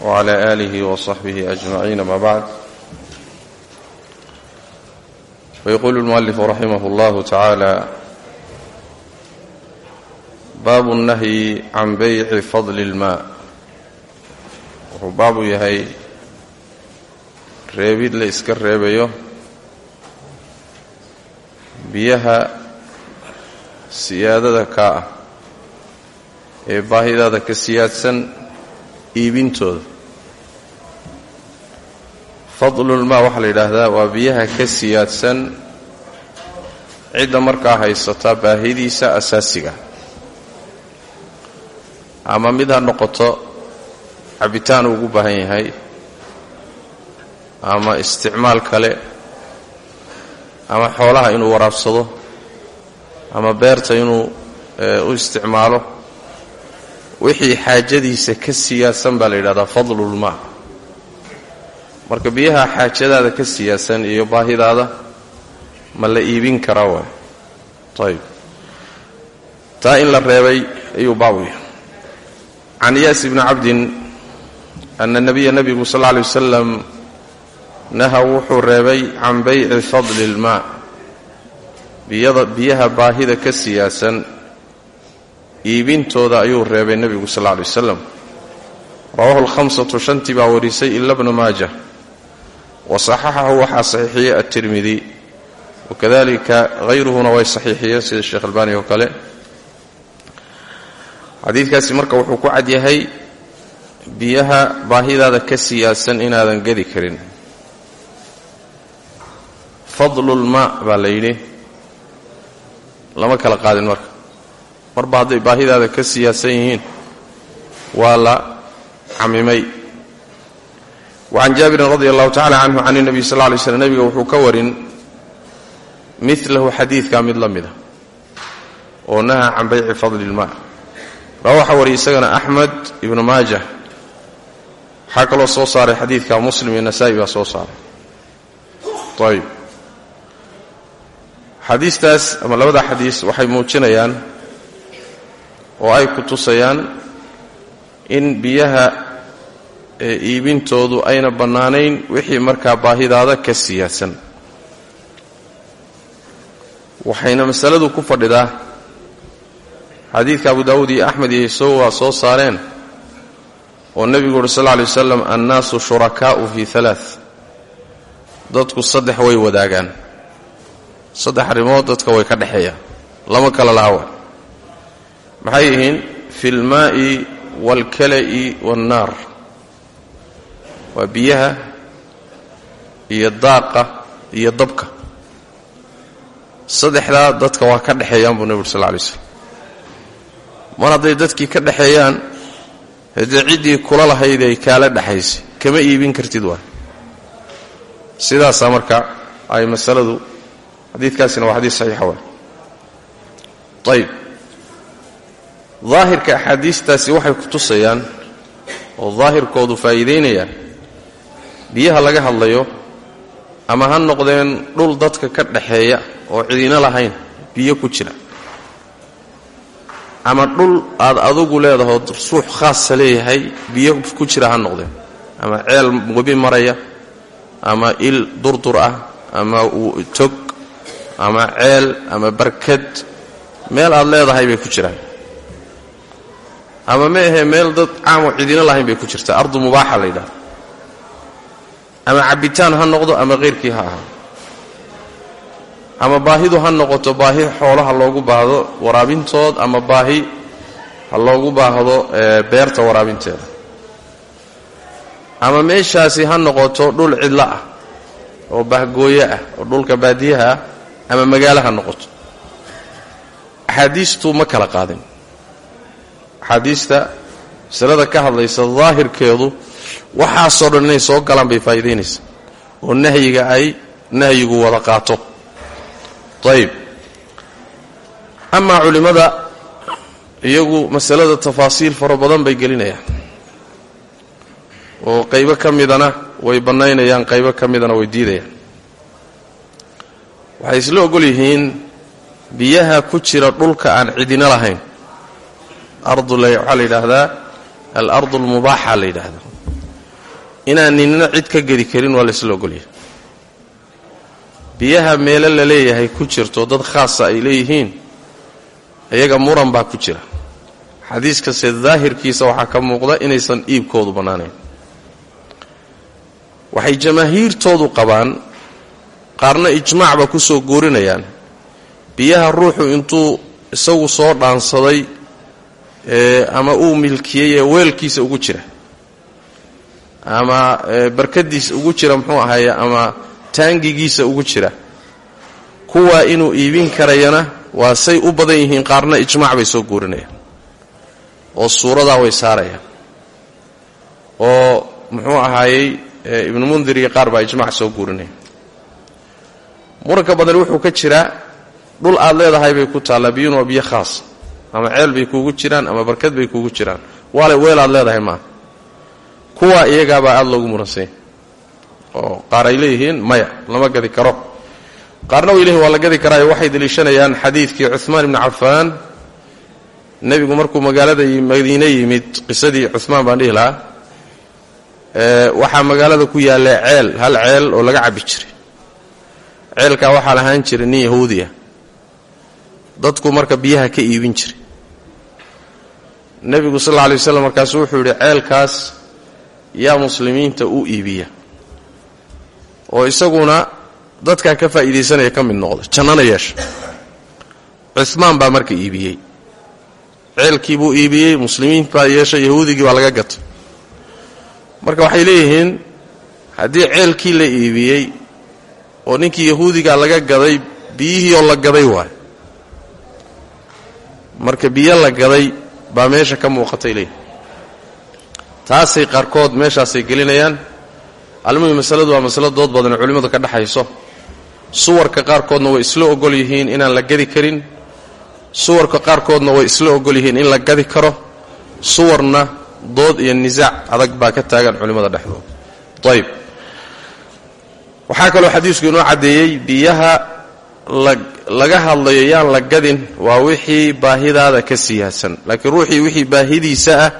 وعلى آله وصحبه أجمعين ما بعد فيقول المؤلف رحمه الله تعالى baabu الnahyi can bayci fadli اlmaa wuxuu baabu yahay reebid la iska reebayo biyaha siyaadada kaa ah ee baahidaada ka siyaadsan iibintooda. Fadlulmaa waxaa la yidhaahdaa waa biyaha ka siyaadsan cidda markaa haysata baahidiisa asaasiga. Ama mid ha noqoto cabitaan ugu baahan yahay ama isticmaal kale ama xoolaha inuu waraabsado ama beerta inuu u isticmaalo wixii xaajadiisa ka siyaadsan baa la yidhahdaa fadlulmaa marka biyaha xaajadaada ka siyaadsan iyo baahidaada ma la iibin karaa waay. Ayb taa in la reebay ayuu baabu yahay can iyaas bni cabdin ana nabiya nabigu sal lla lay wasalam naha wuxuu reebay can bayci fadli ilmaa biyaha baahida ka siyaasan iibintooda ayuu reebay nebigu sal lla lay wasalam rawahu alhamsatu shantii baa warisay ila bna maaja wa saxaxahu waxaa saxiixiyey atirmidi wakadalika hayruhuna way saxiixiyeen sida sheekh albani oo kale. Xadiidkaasi marka wuxuu ku cad yahay biyaha baahidaada ka siyaasan inaadan gedi karin. Fadlulmaa baa la yidhi. Lama kala qaadin marka marba hadday baahidaada ka siyaasan yihiin waa la camimay wacan jaabirin radi allahu tacala canhu can nebiy sal lay slm nebiga wuxuu ka warin milahu xadiidkaa mid la mida oo naha can bayci fadli ilmaa waxaa wariyay isagana axmed ibnu maaja waxaa kaloo soo saaray xadiidka muslim iyo nasaa-i baa soo saaray. Ayb xadiistaas ama labada xadiis waxay muujinayaan oo ay ku tusayaan in biyaha iibintoodu ayna bannaanayn wixii markaa baahidaada ka siyaadsan. Waxayna masaladu ku fadhidaa. Xadiidka abu daawuud iyo axmed iyo isow waa soo saareen oo nebigu uhi sal lla lay wasalam annaasu shurakaa'u fii alaa dadku saddex way wadaagaan. Saddex arrimood dadka way ka dhexeeyaan lama kala lahawa maxay yihiin? Fi lmaa'i waalkala'i waannaar waa biyaha iyo daaqa iyo dabka. Saddexdaa dadka waa ka dhexeeyaan buu nebi uri sal lla lay slam mar hadday dadkii ka dhexeeyaan haddee ciddii kula lahayd ay kaala dhexaysay kama iibin kartid waay sidaasaa marka ay masaladu xadiidkaasina waa xadiis saxiixa waay ayib daahirka axaadiistaasi waxay ku tusayaan oo daahirkoodu faa'iidaynayaan biyaha laga hadlayo ama ha noqdeen dhul dadka ka dhaxeeya oo cidina lahayn biyo ku jira. Ama dhul aad adugu leedahood suux khaasa leeyahay biyo ku jira ha noqdeen. Ama ceel webi maraya ama il durdur ah ama tog ama ceel ama barkad meel aad leedahay bay ku jiraan ama ma ahee meel dad caamoo cidina lahayn bay ku jirtaa ardu mubaaxa la yidhahda ama cabbitaan ha noqdo ama keyrkii ha ahaa. Ama baahidu ha noqoto baahi xoolaha loogu baahdo waraabintood ama baahi ha loogu baahdo beerta waraabinteeda. Ama meeshaasi ha noqoto dhul cidlo ah oo bahgooyo ah oo dhulka baadiyaha ah ama magaalo ha noqoto. Axaadiistu ma kala qaadin axaadiista masalada ka hadlaysa daahirkeedu waxaasoo dhan inay soo galaan bay faa'iidaynaysaa. Oo nahyiga ay nahyigu wada qaato. Ayib amaa culimmada iyagu masalada tafaasiil fara badan bay gelinayaan. Oo qaybo ka midana way bannaynayaan qaybo ka midana way diidayaan. Waxay isla ogol yihiin biyaha ku jira dhulka aan cidina lahayn ardu waxaa la yidhaahdaa al-ardu almubaaxa la yidhaahdaa. Inaan ninina cid ka gedi karin waa la isla ogolyahay. Biyaha meelo la leeyahay ku jirto dad khaasa ay leeyihiin iyaga muran baa ku jira. Xadiiskase daahirkiisa waxaa ka muuqda inaysan iibkoodu bannaanayn waxay jamaahiirtoodu qabaan qaarna ijmaacba ku soo guurinayaan. Biyaha ruuxu intuu isagu soo dhaansaday ama uu milkiyey ee weelkiisa ugu jira. Ama barkadiisa ugu jira muxuu ahaye ama taangigiisa ugu jira. Kuwaa inuu iibin karayana waa say u badan yihiin qaarna ijmaac bay soo guurinayaan. Oo suuradaa way saarayaan. Oo muxuu ahaayey ibnu mundir iyo qaar baa ijmac soo guurinaya muranka badan wuxuu ka jiraa dhul aad leedahay bay ku taallaa biyun waa biyo khaas ama ceel bay kuugu jiraan ama barkad bay kuugu jiraan. Waale weel aad leedahay maaha kuwaa iyagaabaa aada loogu muransanya oo qaar ay leeyihiin maya lama gadi karo. Qaarna way leeyihiin waa la gadi karaayo. Waxay deliishanayaan xadiidkii cuhmaan ibni cafaan nebigu markuu magaalada madiine yimid qisadii cuhmaan baan dhihi lahaa waxaa magaalada ku yaalla ceel hal ceel oo laga cabbi jiray. Ceelkaa waxaa lahaan jiray nin yahuudi ah dadku marka biyaha ka iibin jiray. Nebigu sal alla alay waslam markaasu wuxuu yidhi ceelkaas yaa muslimiinta u iibiya oo isaguna dadkaa ka faa'iidaysanaya ka mid noqda jannana yeesha. Cuhmaan baa marka iibiyey. Ceelkii buu iibiyey muslimiin baa yeesha yahuudigii baa laga gatay. Marka waxay leeyihiin haddii ceelkii la iibiyey oo ninkii yahuudigaa laga gaday biyihii oo la gaday waayo marka biyo la gaday baa meesha ka muuqatay leeyihiin taasay qaarkood meeshaasay gelinayaan. Almuhim masaladu waa masalo dood badan oo ka dhexayso suwarka qaarkoodna way isla ogol yihiin inaan la gadi karin. Suwarka qaarkoodna way isla ogol yihiin in la gadi karo. Suwarna dood iyo nisaac adag baa ka taagan culimmada dhexdooda. Ayb waxaa kaloo xadiisku inoo caddeeyey biyaha laga hadlayo yaan la gadin waa wixii baahidaada ka siyaasan. Laakiin ruuxii wixii baahidiisa ah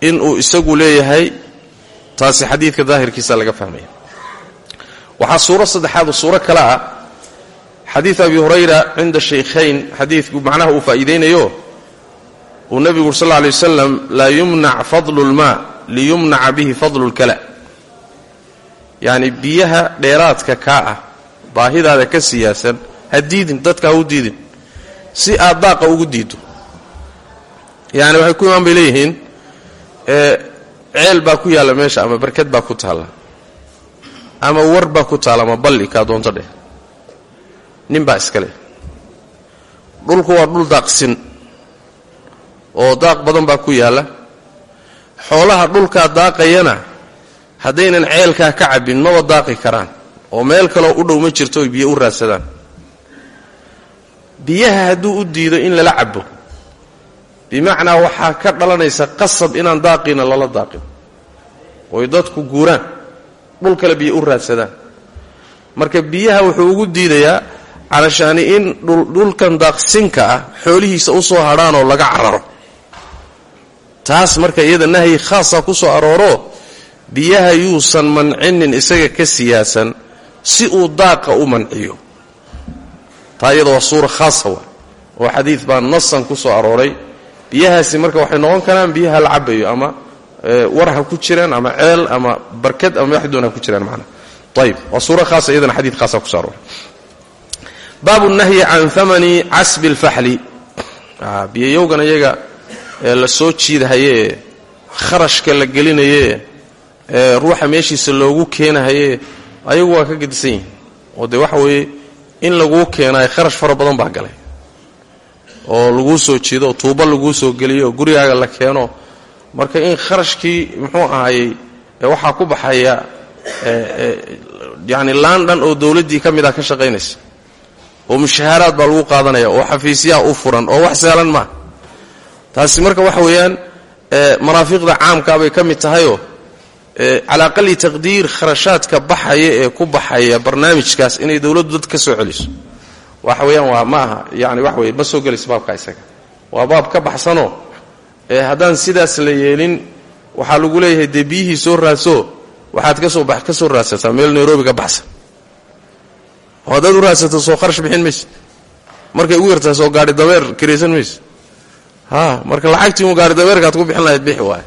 inuu isagu leeyahay taasi xadiidka daahirkiisa laga fahmaya. Waxaa suuro saddexaad suuro kale ah. Xadiid abi hurayra cinda shaykhayn xadiidku macnaha uu faa'iidaynayo uu nebigu ur sal alay wasalam laa yumnac fadlu lmaa liyumnaca bihi fadlu lkala yacni biyaha dheeraadka kaa ah baahidaada ka siyaasan ha diidin dadka ha u diidin. Si aad daaqa ugu diiddo yacni waxay ku imaan bay leeyihiin ceel baa ku yaalla meesha ama barkad baa ku taalla. Ama war baa ku taalla ama balli kaa doonto dheh nin baa iska dhulku waa dhul daaqsin oo daaq badan baa ku yaalla. Xoolaha dhulkaa daaqayana haddaynan ceelkaa ka cabbin maba daaqi karaan oo meel kaloo u dhow ma jirto oy biyo u raadsadaan. Biyaha hadduu u diido in lala cabbo bimacnaa waxaa ka dhalanaysa qasab inaan daaqina lala daaqin. Oy dadku guuraan dhul kale biyo u raadsadaan. Marka biyaha wuxuu ugu diidayaa calashaani in dhulkan daaqsinka ah xoolihiisa u soo hadhaan oo laga cararo. Taas marka iyada nahyi khaasa ku soo arooro biyaha yuusan mancinin isaga ka siyaasan si uu daaqa u manciyo. Taa iyada waa suura khaasa wa oo xadiid baa nasan ku soo arooray biyahaasi marka waxay noqon karaan biyaha la cabayo ama war ha ku jiraan ama ceel ama barkad ama wax doon ha ku jiraan macnaa ayib waa suura khaasa iyadana xadiid khaasa kuso arooray. Baabu nahyi can hamani casbi alfaxli. Biyayowgan iyaga ee la soo jiidahayee kharashka la gelinayee ee ruuxa meeshiisa loogu keenahayee ayagu waa ka gedisan yihiin oo dee waxa weeye in laguu keenayo kharash fara badan baa galay. Oo laguu soo jiido oo tuubo laguu soo geliyo oo gurigaaga la keeno. Marka in kharashkii muxuu ahayey waxaa ku baxaya yani laan dhan oo dowladdii ka mid ah ka shaqaynaysa. Oo mushahaaraad baa lagu qaadanaya oo xafiisyaha u furan oo wax saalan maaha taasi marka waxa weeyaan maraafiqda caamkaa bay ka mid tahayoo calaa aqali taqdiir kharashaadka baxaya ee ku baxaya barnaamijkaas inay dowladdu dad ka soo celiso. Waxa weeyaan waa ma aha yani wax weye ma soo gelayso baabka isaga. Waa baab ka baxsanoo haddaan sidaas la yeelin waxaa lagu leeyahay dee biyihii soo raadso waxaad ka soo raadsataa meel nairobi ka baxsan. Oo haddaad u raadsato soo kharash bixin mayse markay ugu yartahay soo gaari dabeer kiraysan mayse marka lacagtii un gaari dabeerkaad ku bixin lahayd bixi waaye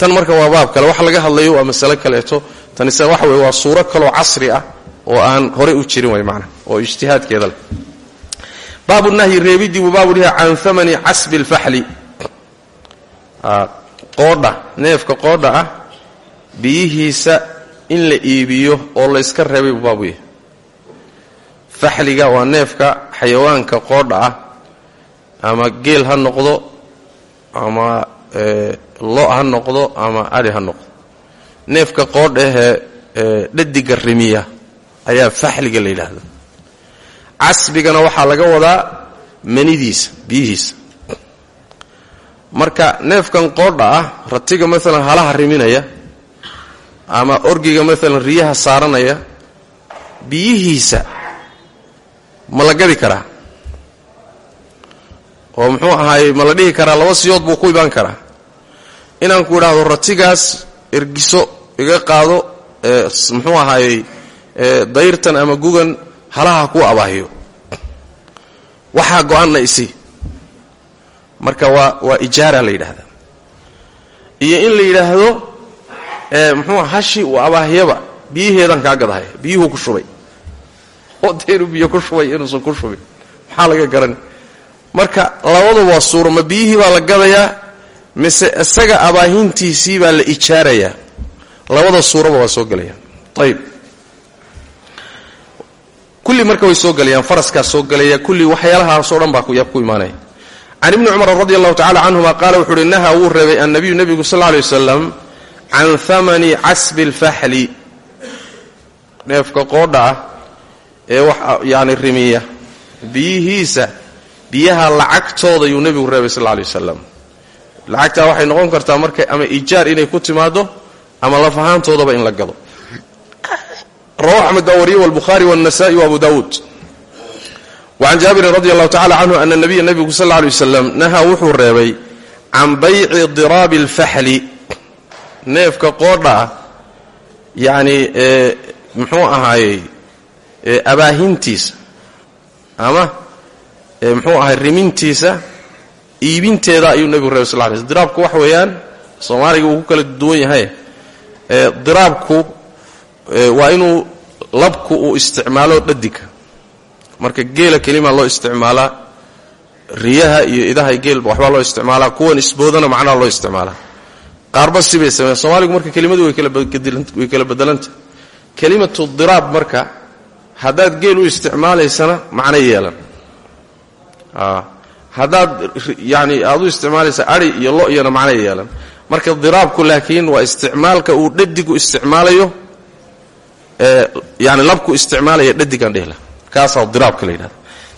tan marka waa baab kale. Waxa laga hadlayo waa masale kaleeto. Tanise waxa weye waa suuro kaloo casri ah oo aan horey u jirin way macnaha oo ijtihaadkeeda leh. Baabu nahyi reebidii buu baabu dhiha can amani casbi alfaxli. Qoodha neefka qoodha ah biyihiisa in la iibiyo oo layska reebay buu baabu yahay. Faxliga waa neefka xayawaanka qoodha ah ama geel ha noqdo ama lo ha noqdo ama adhi ha noqdo. Neefka qoodha ahee dhadiga rimiya ayaa faxliga la yidhaahda casbigana waxaa laga wadaa manidiisa biyihiisa. Marka neefkan qoodha ah ratiga maalan halaha riminaya ama orgiga maalan riyaha saaranaya biyihiisa ma la gadi karaa. Oo muxuu ahaayey ma la dhihi karaa laba siyood buu ku imaan karaa inaan ku idhaahdo ratigaas ergiso iga qaado muxuu ahaayey dayrtan ama gugan halaha ku abaahiyo. Waxaa go'aanna isi marka waa waa ijaara la yidhaahdaa. Iyo in la yidhaahdo muxuu hashi uu abaahyaba biyiheedan kaa gadahaya biyuhu ku shubay. Oo dayru biyo ku shubay inuusan ku shubin. Maxaa laga garan marka labadu waa suuro biyihii baa la gadayaa mise isaga abaahintiisii baa la ijaarayaa labada suuraba waa soo gelayaan. Ayib kulli marka way soo gelayaan faraskaa soo gelaya kulli waxyaalahaasoo dhan baa ku imaanaya can ibni cumar radi allahu tacala canhuma qaala wuxuu uhi naha wuu reebay annabiyu nebigu sal lla lay wasalam can hamani casbi alfaxli neefka qoodha ah ee wax yani rimiya biyihiisa biyaha lacagtooda yuu nebigu reebay sal lla lay wasalam lacagtaa waxay noqon kartaa marka ama ijaar inay ku timaado ama laf ahaantoodaba in la gado. Rawahu axmed baa wariyey walbukhaari wاnnasa'i wa abu dawuud wacan jaabirin radi allahu tacala canhu ana nabiya nebigu sal lla lay waslam wuxuu reebay can bayci diraabi alfaxli. Neefka qoodha ah muxuu ahaayey abaahintiisa ama muxuu ahay rimintiisa iibinteeda ayuu nebigu reebay sal lay sl. Diraabku wax weeyaan soomaaliga wuu ku kala duwan yahay. Diraabku waa inuu labku uu isticmaalo dhadiga marka geela kelima loo isticmaalaa riyaha iyo idaha geelba waxbaa loo isticmaalaa kuwan isboodana macnaha loo isticmaalaa qaarba sibay soomaaligu marka kelimadu way kala bedelanta kelimatu diraab marka haddaad geel u isticmaalaysana macno yeelan haddaad yani aad u isticmaalaysa ari iyo lo iyona macno yeelan. Marka diraabku laakiin waa isticmaalka uu dhadigu isticmaalayo yani labku isticmaalaya dhadigan dhehla kaasaa diraabka la yidhahda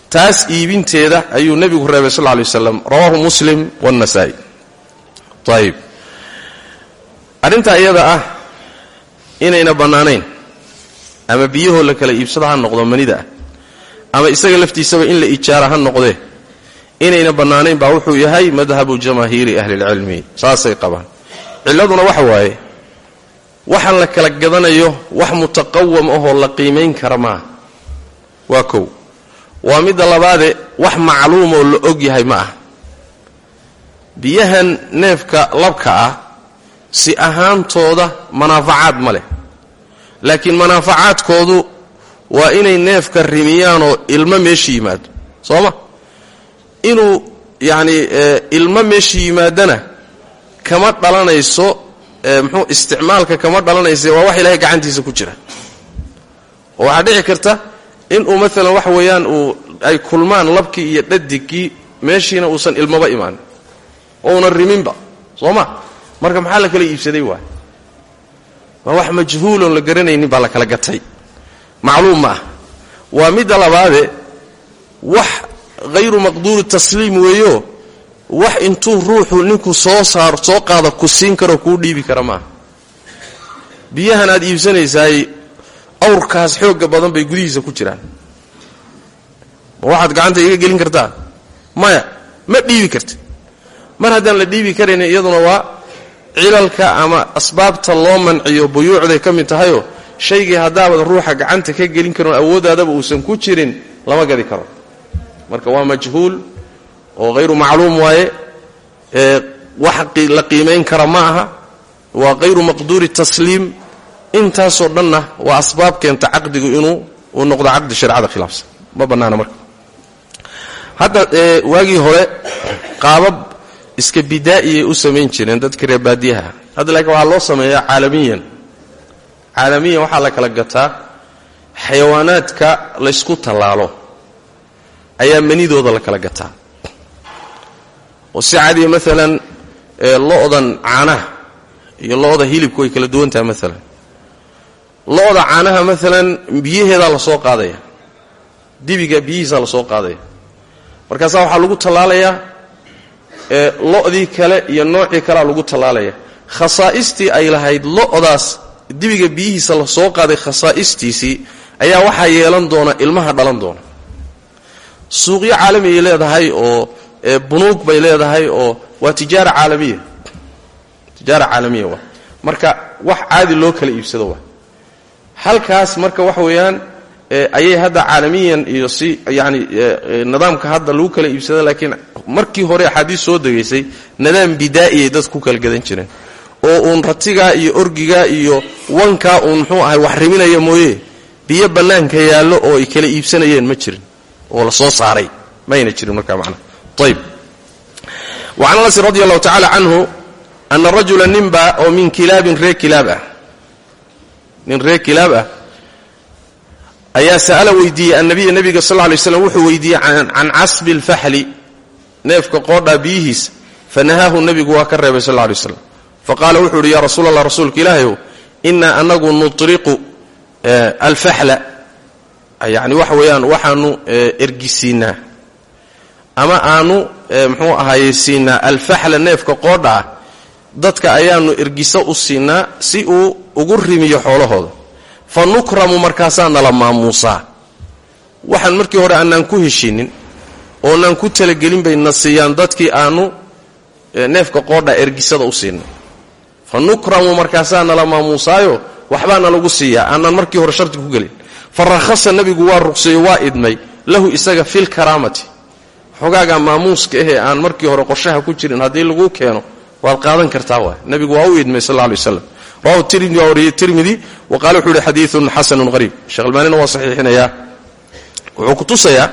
taas iibinteeda ayuu nebigu reebay sal lla lay rawaahu muslim waannasaa'i ayib arrintaa iyada ah inayna bannaanayn ama biyahoo la kala iibsada ha noqdo manida ah ama isaga laftiisaba in la ijaara ha noqdee inayna bannaanayn baa wuxuu yahay madhabu jamaahiiri ahlilcilmi saasay qabaan. Cilladuna waxa waaye waxaan la kala gadanayo wax mutaqawam ahoo la qiimayn kara maaha waa kow. Waa midda labaade wax macluumoo la og yahay ma ah biyahan neefka labka ah si ahaantooda manaafacaad ma leh. Laakiin manaafacaadkoodu waa inay neefka rimiyaanoo ilmo meesha yimaado. Soo ma inuu yacni ilmo meesha yimaadana kama dhalanayso muxuu isticmaalka kama dhalanaysa waa wax ilaahay gacantiisa ku jira. Oo waxaa dhici karta inuu maalan waxa weeyaan uu ay kulmaan labkii iyo dhadigkii meeshiina uusan ilmoba imaanin ouna riminba soo ma? Marka maxaa la kala iibsaday waay waa wax majhuuloon la garanaynin baa la kala gatay. Macluum ma ah. Waa midda labaade wax hayru maqduuri tasliim weeyo wax intuu ruuxu ninku soo saaro soo qaada ku siin karoo kuu dhiibi kara maaha biyahan aad iibsanaysaay awrkaas xoogga badan bay gudihiisa ku jiraan ma waxaad gacanta iga gelin kartaa maya ma dhiibi karti mar haddaan la dhiibi karaynin iyaduna waa cilalka ama asbaabta loo manciyo buyuucday ka mid tahayoo shaygii haddaabaad ruuxa gacanta ka gelin karin awooddaadaba uusan ku jirin lama gadi karo marka waa majhuul oo hayru macluum waaye wax la qiimayn kara ma aha. Waa hayru maqduuri tasliim. Intaasoo dhanna waa asbaab keenta caqdigu inuu uu noqdo caqdi shareecada khilaafsan. Ma bannaana marka. Hadda waagii hore qaabab iska bidaa'iyay u samayn jireen dadka reer baadiyaha. Hadda laakiin waxaa loo sameeyaa caalamiyan. Caalamiyan waxaa la kala gataa xayawaanaadka laysku tallaalo ayaa manidooda la kala gataa. Oo si maalan lo-dan caanaha iyo lo-da hilibku way kala duwan tahay maalan lo-da caanaha maalan biyaheedaa la qaadaya. Dibiga biyihiisaa la soo qaadaya. Markaasaa waxaa lagu tallaalayaa lo-dii kale iyo noocii kalea lagu tallaalaya khasaa'istii ay lahayd lo-daas dibiga biyihiisa la soo qaaday khasaa'istiisii ayaa waxaa yeelan doona ilmaha dhalan doona suuqyo caalamiay leedahay oo bunuug bay leedahay oo waa tijaara caalamiya tijaara caalamiya waa. Marka wax caadi loo kala iibsado waa. Halkaas marka waxa weeyaan ayay hadda caalamiyan iyo si yani nidaamka hadda lagu kala iibsada laakiin markii hore axaadiis soo degaysay nidaam bidaa'iay dadku ku kala gadan jireen. Oo uun ratigaa iyo orgigaa iyo wankaa uun muxuu ahay wax riminaya mooye. Biyo bannaanka yaallo oo ay kala iibsanayeen ma jirin oo la soo saaray mayna jirin markaa macnaha ayb wacan anas radi allahu tacaala canhu ana rajula ninba oo min kilaabin ree kilaab ah nin ree kilaab ah ayaa sa'ala weydiiyey annabiya nebiga sal lla lay slam wuxuu weydiiyey can casbi alfaxli neefka qoodhaa biyihiisa fanahaahu nebigu waa ka reebay sal lla lay slam faqaala wuxuu yidhi yaa rasuul allah rasuulka ilaahayow innaa anagu nutriqu alfaxla yacni waxa weeyaan waxaanu ergisiinaa. Ama aanu muxuu ahaaye siinaa alfaxla neefka qoodha ah dadka ayaanu ergiso u siinaa si uu ugu rimiyo xoolahooda. Fa nukramu markaasaa nala maamuusaa. Waxaan markii hore aanaan ku heshinin oonaan ku talagelin bay na siiyaan dadkii aanu neefka qoodha ergisada u siinay fa nukramu markaasaa nala maamuusaayo waxbaa nalagu siiyaa. Aanaan markii hore sharti ku gelin fa rakhasa nebigu waa ruqseeyo waa idmay lahu isaga filkaraamati xogaaga maamuuska ahee aan markii hore qorshaha ku jirin haddii laguu keeno waad qaadan kartaa waay. Nebigu waa u idmay sal lla alay waslam rawahu tirmidi waa wariyey wa qaala wuxuu yihi xadiidun xasanun qariib waa saxiixinayaa wuxuu ku tusayaa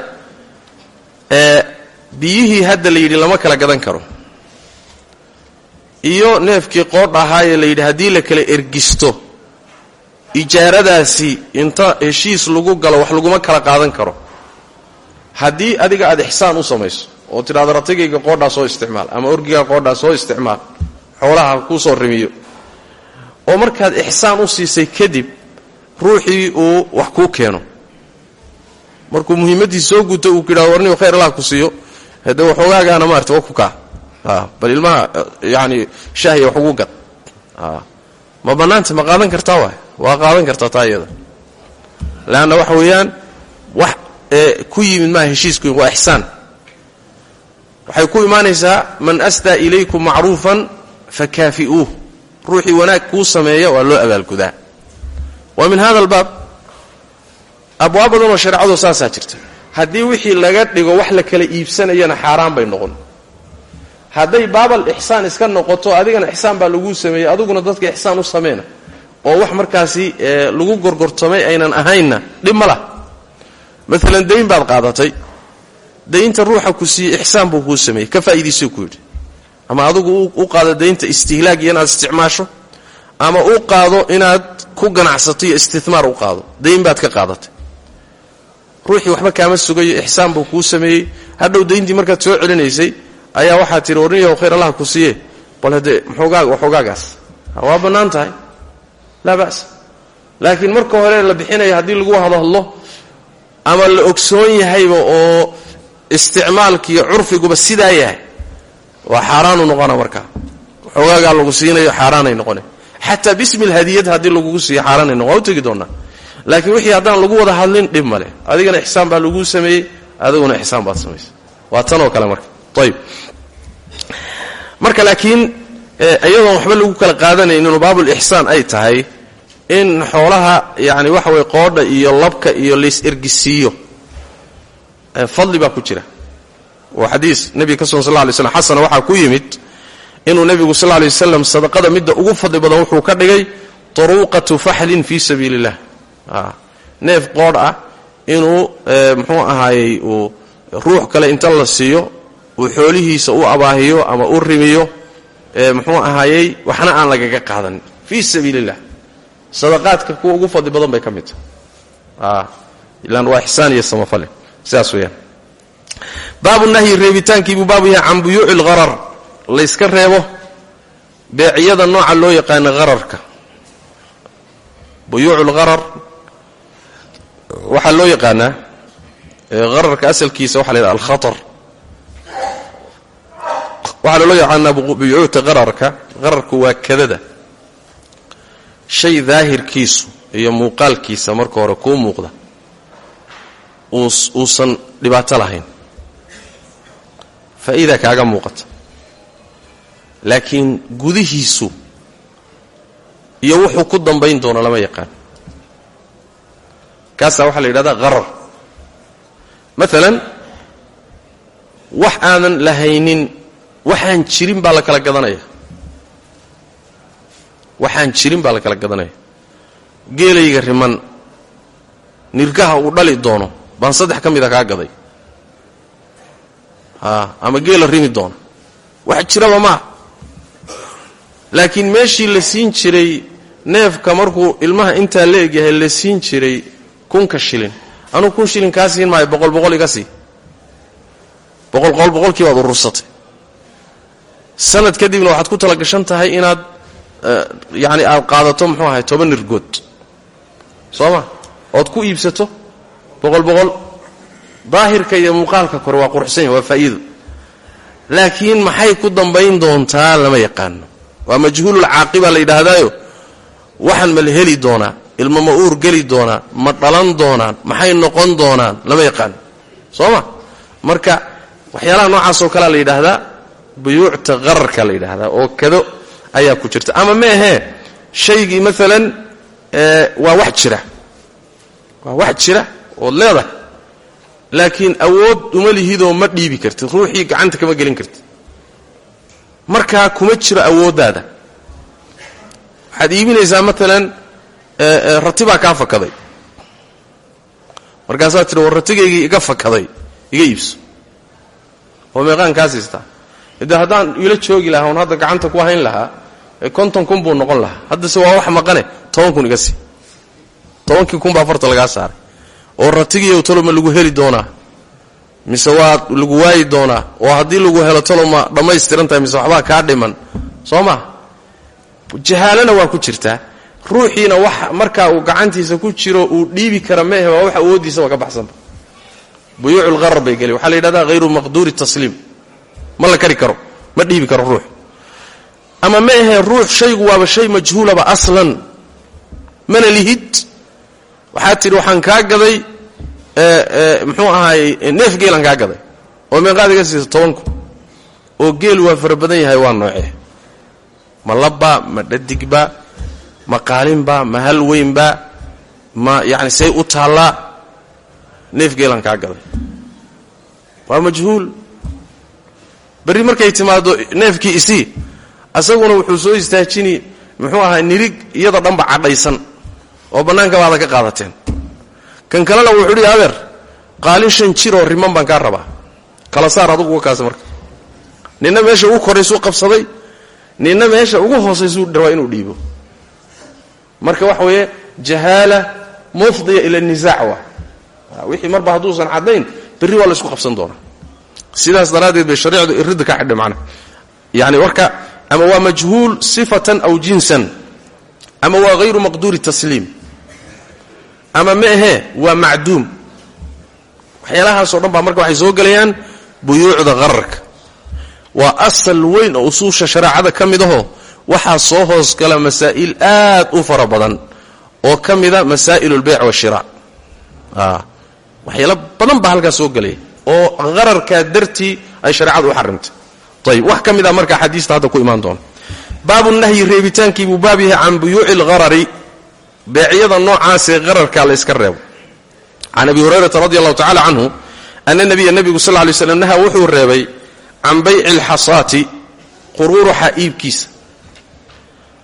biyihii hadda la lama kala gadan karo. Iyo neefkii qoodh ahaayee la yidhi la kala ergisto ijaaradaasi inta heshiis lagu galo wax laguma kala qaadan karo. Haddii adiga aad ixsaan u samayso oo tidhahdo ratigayga qoodhaa soo isticmaal ama orgigaa qoodhaa soo isticmaal xoolaha kuu soo rimiyo oo markaad ixsaan u siisay kadib ruuxii uu wax kuu keeno. Markuu muhiimaddii soo guto uu kidhahdo warnigu khayr allah ku siiyo. Haddee waxoogaagaana maarata wa ku kaa bal ilmaha yani shaahiya wax ugu gad. Ma bannaanta ma qaadan kartaa waay waa qaadan kartaa taa iyada leanna waxa weeyaan wax ku yimid maaha heshiisku waa ixsaan waxay ku imaanaysaa man asdaa ilaykum macruufan fakaafi'uuh. Ruuxii wanaag kuu sameeya waa loo abaalgudaa. Wa min hada albaab. Abwaab badanoo shareecadu saasaa jirta. Haddii wixii laga dhigo wax la kala iibsanayana xaaraan bay noqon. Hadday baabal ixsaan iska noqoto adigana ixsaan baa laguu sameeyey adiguna dadka ixsaan u sameyna oo wax markaasi lagu gorgortamay aynan ahaynna dhib ma lah maalan dayn baad qaadatay. Daynta ruuxa ku siiyey ixsaan buu kuu sameeyey. Ka faa'iidaysuu ku yidhi. Ama adigu u qaado daynta istihlaag iyo inaad isticmaasho ama u qaado inaad ku ganacsato iyo istihmaar u qaado. Dayn baad ka qaadatay. Ruuxii waxba kaama sugayo ixsaan buu kuu sameeyey. Hadhow dayntii markaad soo celinaysay ayaa waxaad tihi warniyahow khayr allah ku siiye bal haddee maxoogaag waxoogaagaas waa bannaan tahay laa ba'sa laakiin marka hore la bixinaya haddii lagu hadahadlo ama la ogsoon yahayba oo isticmaalka iyo curfiguba sidaa yahay waa xaaraanu noqona markaa xoogaagaa lagu siinayo xaaraanay noqone xataa bismi lhadiyad haddii lagugu siiyo xaaraanay noqon waa u tegi doonaa. Laakiin wixii haddaan lagu wada hadlin dhib male adigana ixsaan baa laguu sameeyey adiguna ixsaan baad samaysay waa tan oo kale marka. Ayib marka laakiin iyadoon waxba lagu kala qaadanaynin baabulixsaan ay tahay in xoolaha yani waxa weye qoodha iyo labka iyo lays ergisiiyo. Fadli baa ku jira. Oo xadiis nebiga ka sugan sal lay slam xasana waxaa ku yimid inuu nebigu sal lay waslam sadaqada midda ugu fadli badan wuxuu ka dhigay turuuqatu faxlin fii sabiili illah neef qoodh ah inuu muxuu ahaayey uu ruux kale inta la siiyo uu xoolihiisa u abaahiyo ama u rimiyo muxuu ahaayey waxna aan lagaga qaadanin fii sabiili illah sadaqaadka kuwa ugu fadli badan bay ka mid tahay. Ilaan waa ixsaan iyo samafale sidaas weeyaan. Baabu nahyi reebitaankiibuu baabu yahay can buyuuci lgharar layska reebo beeciyada nooca loo yaqaano hararka buyuucu lgharar waxaa loo yaqaanaa hararka asalkiisa waxa la yidhaha alkhatar waxaa loo yaqaanaa buyuucta hararka hararku waa kadada. Shay daahirkiisu iyo muuqaalkiisa marka hore kuu muuqda uusan dhibaato lahayn. Faa'iida kaaga muuqata. Laakiin gudihiisu iyo wuxuu ku dambayn doono lama yaqaan. Kaasaa waxaa la yidhahdaa harar maalan wax aadan lahaynin waxaan jirin baa la kala gadanaya. Waxaan jirin baa la kala gadanaya. Geelayga riman nirgaha uu dhali doono baan saddex ka mida kaa gaday. Ama geela rimi doono wax jiraba maaha laakiin meeshii la siin jiray neefka markuu ilmaha intaa la egyahay la siin jiray kunka shilin. Anugu kun shilin kaa siin maayo boqol boqol iga sii. Boqol boqol boqolkii baad urursatay sanad kadibna waxaad ku tala gashan tahay inaad yacni aad qaadato muxuu ahay toban nirgood. Soo ma ood ku iibsato? Boqol boqol? Daahirka iyo muuqaalka kore waa quruxsan yahy waa faa'iido. Laakiin maxay ku dambayn doontaa lama yaqaano. Waa majhuululcaaqiba la yidhaahdaayo. Waxaan ma la heli doonaa ilma ma uur geli doonaa ma dhalan doonaan maxay noqon doonaan lama yaqaano. Soo ma marka waxyaalaha noocaasoo kalea la yidhaahdaa buyuucta qararka la yidhaahdaa oo kado ayaa ku jirta. Ama meahee shaygii maalan waa wax jira. Waa wax jira ood leedahay laakiin awood uma lihidoo ma dhiibi kartid. Ruuxii gacanta kama gelin kartid. Markaa kuma jiro awooddaada waxaad iibinaysaa maalan ratibaa kaa fakaday. Markaasaad tidhi war ratigaygii iga fakaday iga iibso. Oo meeqaan kaa siistaa de haddaan ila joogi lahaa on hadda gacanta ku hayn lahaa konton kun buu noqon lahaa. Haddase waa wax maqane toban kun iga sii. Tobankii kun baa farta lagaa saaray. Oo ratigiiyo toloma lagu heli doonaa. Mise waa lagu waayi doonaa. Oo haddii lagu helo toloma dhammaystiran tahay mise waxbaa kaa dhiman. Soo ma? Jahaalana waa ku jirtaa. Ruuxiina wax markaa uu gacantiisa ku jiro uu dhiibi kara meehe waa wax awooddiisaba ka baxsanba buyuucu lharar bay geli. Waxaa la yidhahdaa hayru maqduuri tasliim ma la kari karo ma dhiibi karo ruux. Ama ma ahee ruux shaygu waaba shay majhuulaba aslan mana lihid. Waxaad tidhi waxaan kaa gaday muxuu ahaayey neef geelaan kaa gaday oo meeqaad iga siisa tobanku. Oo geel waa fara badan yahay waa noocee. Ma labba ma dhadigba ma qaalinba ma hal weynba ma yacni say u taallaa. Neef geelaan kaa gaday. Waa majhuul berri markay timaado neefkii isii asaguna wuxuu soo istaajini muxuu ahaa nirig iyada dhanba cadhaysan oo bannaanka baada ka qaadateen. Kan kalena wuxuu dhi adeer qaalin shan jiroo riman baan kaa rabaa. Kala saar adugu uga kaasa marka. Ninna meesha ugu koraysuu qabsaday ninna meesha ugu hoosaysuu rabaa inuu dhiibo. Marka waxa weeye jahaala mufdiya ila nisaac waa. Wixii marba hadduusan caddayn berri waa la isku qabsan doonaa sidaas daraaddeed bay shariicdu iridda ka xidhay macnaha yacni warka ama waa majhuul sifatan aw jinsan ama waa hayru maqduuri tasliim ama ma ahee waa macduum. Waxyaalahaasoo dhan baa marka waxay soo gelayaan buyuucda qararka waa asal weyn oo usuusha shareecada ka mid ahoo waxaa soo hoosgala masaa'il aad u fara badan oo ka mida masaa'il اlbeyc washira waxyaalo badan baa halkaas soo gelaya oo qararkaa dartii ay shareecadu u xarimtay. Ayb wax ka mid ah a markaa xadiista hadda ku imaan doona baabunahyi reebitaankiibuu baab yahay can buyuuci lqarari beecyada noocaasee qararkaa layska reebo. Can abi hurayrata radi allahu tacala canhu ana nabiya nebigu sal ly slam naha wuxuu reebay can bayci lxasaati quruuraxa iibkiisa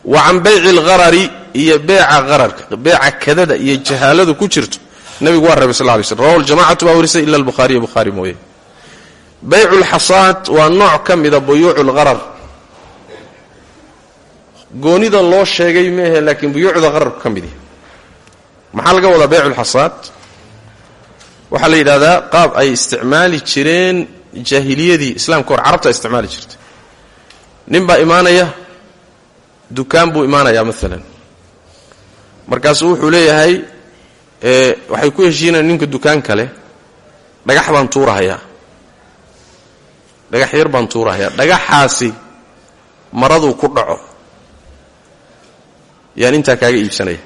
wa can bayci alqarari iyo beeca qararka beeca kadada iyo jahaaladu ku jirto nebigu waa reebay sal lay slm rawahu ljamacatu baa warisay ila albukhaariya bukhaari mooye. Baycu lxasaad waa nooc ka mida buyuucu lgarar goonida loo sheegay meehe laakiin buyuucda qararku ka mid yahay maxaa laga wadaa baycu lxasaad waxaa la yidhahdaa qaab ay isticmaali jireen jaahiliyadii islaamka hor carabta isticmaali jirtay. Nin baa imaanaya dukaan buu imaanayaa maalan markaasuu wuxuu leeyahay waxay ku heshiinayaan ninka dukaan kale dhagax baan tuurahayaa. Dhagax yar baan tuurahayaa. Dhagaxaasi maraduu ku dhaco. Yaan intaa kaaga iibsanaya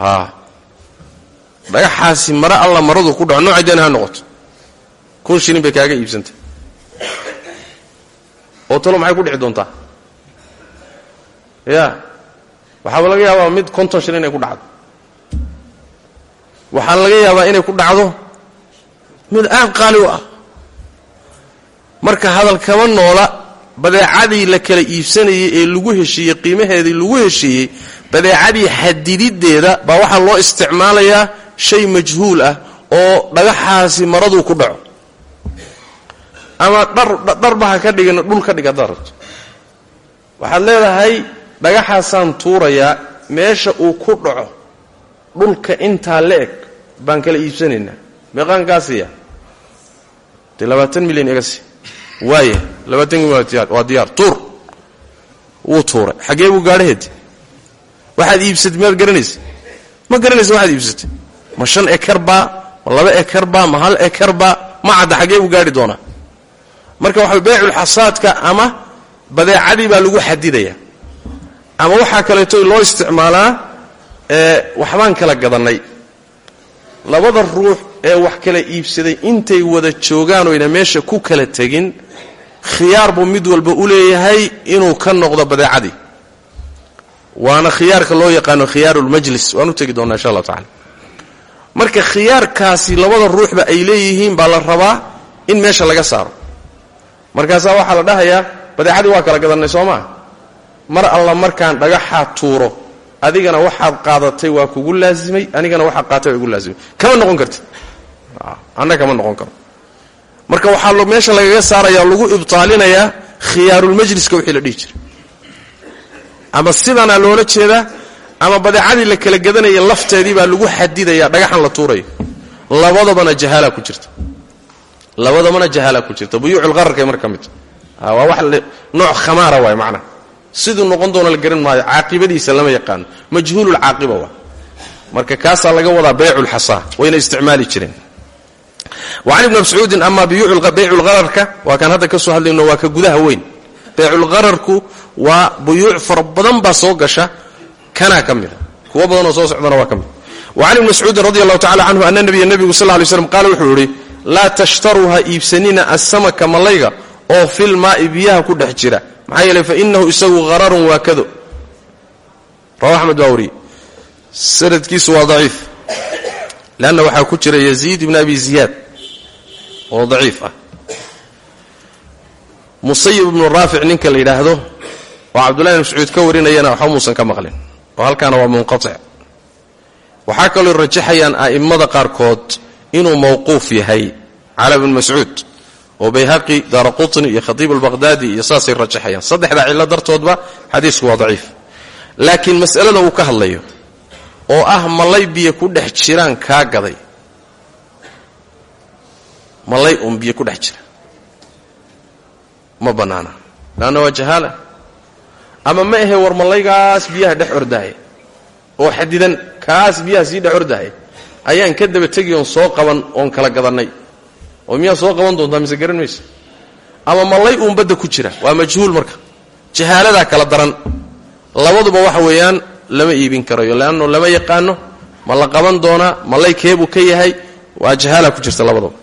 haa. Dhagaxaasi mare alla maraduu ku dhaco. Noocay deen ha noqoto kun shilin bay kaaga iibsantay. Oo talo maxay ku dhici doontaa? Ya waxaaba laga yaabaa mid konton shilin inay ku dhacdo. Waxaana laga yaabaa inay ku dhacdo mid aad qaali u ah. Marka hadal kama noola badeecadii la kala iibsanayay ee lagu heshiiyey qiimaheedii lagu heshiiyey badeecadii xadididdeeda baa waxaa loo isticmaalayaa shay majhuul ah oo dhagaxaasi maraduu ku dhaco. Ama dharba ha ka dhigin dhul ka dhig haddaad waxaad leedahay dhagaxaasaan tuurayaa meesha uu ku dhaco dhulka intaa la eg baan kala iibsanaynaa. Meeqaan kaa siiya dee labaatan milyan iga sii. Waaya labaatan milyan waa diyaar tuur. Wuu tuuray. Xaggee buu gaadhaheedi waxaad iibsatay miyaad garanaysa ma garanaysa waxaad iibsatay. Ma shan ekar baa ma laba ekar baa ma hal ekar baa ma cadda xaggee buu gaadhi doonaa. Marka waxa beyculxasaadka ama badeecadii baa lagu xadidaya ama waxaa kaleeto loo isticmaalaa waxbaan kala gadannay. Labada ruux ee wax kala iibsaday intay wada joogaan oyna meesha ku kala tegin khiyaar buu mid walba u leeyahay inuu ka noqdo badeecadii. Waana khiyaarka loo yaqaano khiyaarulmajlis waan u tegi doonaa insha allah tacala marka khiyaarkaasi labada ruuxba ay leeyihiin baa la rabaa in meesha laga saaro. Markaasaa waxaa la dhahayaa badeecadii waa kala gadannay soo maa mar alla markaan dhagaxaa tuuro adigana waxaad qaadatay waa kugu laasimay anigana waxaad qaadatay waa igu laasimay kama noqon karti anna kama noqon karo. Marka waxaa meesha lagaga saaraya lagu ibtaalinayaa khiyaarulmajliska wixii la dhihi jiray. Ama sidanaa loola jeedaa ama badeecadii la kala gadanaya lafteedii baa lagu xadidaya dhagaxan la tuurayo. Labadabana jahaala ku jirta. Labadabana jahaala ku jirta. Buyuuculqararkay mar ka mid. Waa wax nooc khamaara waay macnaha siduu noqon doona la garan maayo caaqibadiisa lama yaqaano majhuululcaaqiba waa. Marka kaasaa laga wadaa beyculxasaa wayna isticmaali jireen. Wacan ibni mascuudin ama beyculqararka waa kaan hadda ka soo hadlayno waa ka gudaha weyn. Beyculqararku waa buyuuc fara badan baa soo gasha kanaa ka mida kuwo soo socdana waa ka mid wacan ibni mascuudin radi allahu tacala canhu ana nabiya nebigu sal ly slam wuxuu yidhi laa tashtaruu ha iibsanina asamaka malayga oo fil maa'i biyaha ku dhex jira maxaa yeeley fa inahu isagu qararun waa kado. Rawa axmed baa wariyey. Sanadkiisu waa daciif. Leanna waxaa ku jira yaziid ibni abi ziyaad oo daciif ah. Musayib ibnu raafic ninka la yidhaahdo oo cabdullahi ibn mascuud ka warinayana waxba muusan ka maqlin oo halkaana waa munqatic waxaa kaloo rajaxayaan a'immada qaarkood inuu mawquuf yahay cala bn mascuud oo bayhaqi daara qutni iyo khatiib albaqhdaadi iyo saasay rajaxayaan. Saddexdaa cillo dartoodba xadiisku waa daciif. Laakiin mas'alada uu ka hadlayo oo ah malay biyo ku dhex jiraan kaa gaday. Malay uun biyo ku dhex jira. Ma bannaana leanna waa jahaala. Ama ma ahe war mallaygaas biyaha dhex ordahay oo xadidan kaas biyaha sii dhex ordahay ayaan ka daba tegi oon soo qaban oon kala gadannay oo miyaa soo qaban doontaa mise garan maysa ama mallay uun badda ku jira? Waa majhuul marka. Jahaaladaa kala daran. Labaduba waxa weeyaan lama iibin karayo. Leanno lama yaqaano ma la qaban doonaa mallay keebuu ka yahay waa jahaala ku jirta labadaba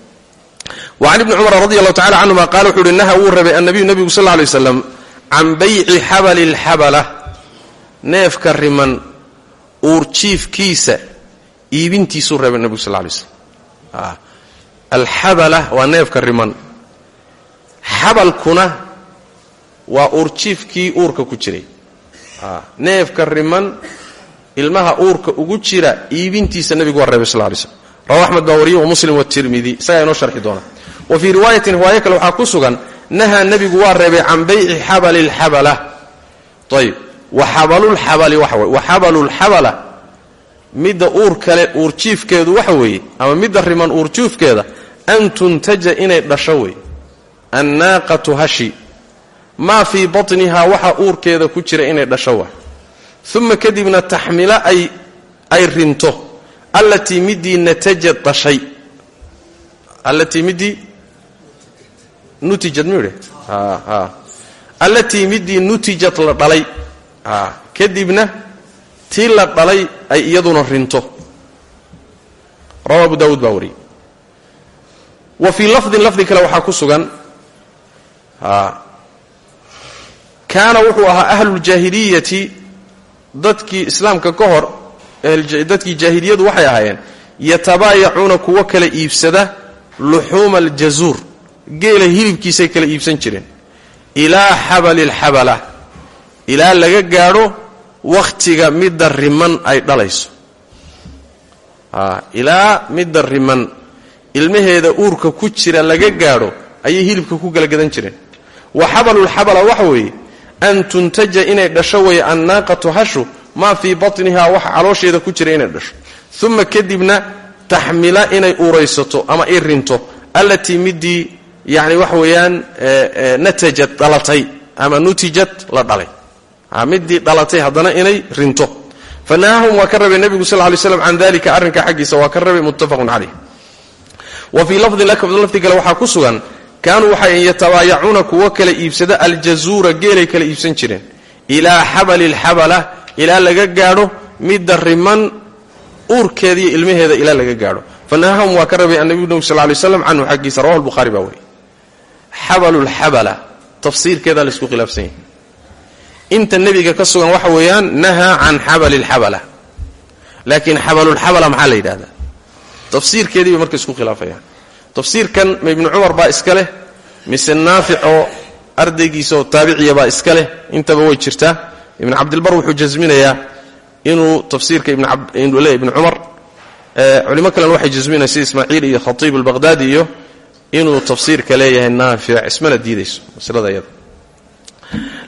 wacan ibni cumar radi allahu tacala canhuma qaala wuxuu uhi naha wuu rabay annabiyu nebigu sal lla lay waslam can bayci xabali lxabala neefka riman uurjiifkiisa iibintiisuu reebay nebigu sal lay slam alxabala waa neefka riman. Xabalkuna waa uurjiifkii uurka ku jiray. Neefka riman ilmaha uurka ugu jira iibintiisa nebigu waa reebay sal lay slm rawa axmed baa wariye wa muslim watirmidi isagaa inoo sharxi doona. Wa fii riwaayatin riwaayo kale waxaa ku sugan nahaa nebigu waa reebay can bayci xabali lxabala ayb wa xabalulxabali waxa weye wa xabalulxabala midda uur kale uurjiifkeedu waxa weeye ama midda riman uurjiifkeeda an tuntaja inay dhasho wey annaaqatu hashi maa fii batnihaa waxa uurkeeda ku jira inay dhasho wa uma kadibna taxmilo ay rinto allatii midii natajad dhashay allatii midii nutijad miyuu idhi allatii midii nutijad la dhalay kadibna tii la dhalay ay iyaduna rinto rawa abu daawuud baa wariyey wa fii lafdin lafdi kale waxaa ku sugan kaana wuxuu ahaa ahluuljaahiliyati dadkii islaamka ka hor dadkii jaahiliyadu waxay ahaayeen yatabaayacuuna kuwo kala iibsada luxuuma aljazuur geela hilibkiisay kala iibsan jireen ilaa xabali lxabala ilaa laga gaadho wakhtiga midda riman ay dhalayso. Ilaa midda riman ilmaheeda uurka ku jira laga gaadho ayay hilibka ku kala gadan jireen. Wa xabalulxabala waxa weeye an tuntaja inay dhasho weeye annaaqatu hashu maa fii batniha waxa caloosheeda ku jira inay dhasho. Uma kadibna taxmila inay uuraysato ama i rinto allatii midii yani waxa weeyaan natajad dhalatay ama nutijad la dhalay. Midii dhalatay haddana inay rinto. Fanahaahum waa ka rabay nebigu sal lay slam can dalika arrinka xaggiisa waa ka rabay muttafaqun caleyh wa fii lafdin lafdi kale waxaa ku sugan kaanuu waxay yatabaayacuuna kuwo kala iibsada aljazuura geelay kala iibsan jireen. Ilaa xabali lxabala ilaa laga gaadho midda riman uurkeediiyo ilmaheeda ilaa laga gaadho. Fanahahum waa ka rabay annabiyu nabig sal lay slam canhu xaggiisa rawahu lbuhaari baa wariy xabalulxabala tafsiirkeedaa la isku khilaafsan yahay. Inta nebiga ka sugan waxa weeyaan nahaa can xabali lxabala laakiin xabalulxabala maxaa la yidhahdaa tafsiirkeedii bay marka isku khilaafayaan. Tafsiirkan ma ibnu cumar baa iska leh mise naafic oo ardaygiisa oo taabiciya baa iska leh intaba way jirtaa. Ibnu cabdilbar wuxuu jasminayaa inuu tafsiirka ibnu cumar. Culimo kalena waxay jasminaya sida ismaaciil iyo khatiib albaqhdaadi iyo inuu tafsiirka leeyahay naafic ismana diidayso maslada iyada.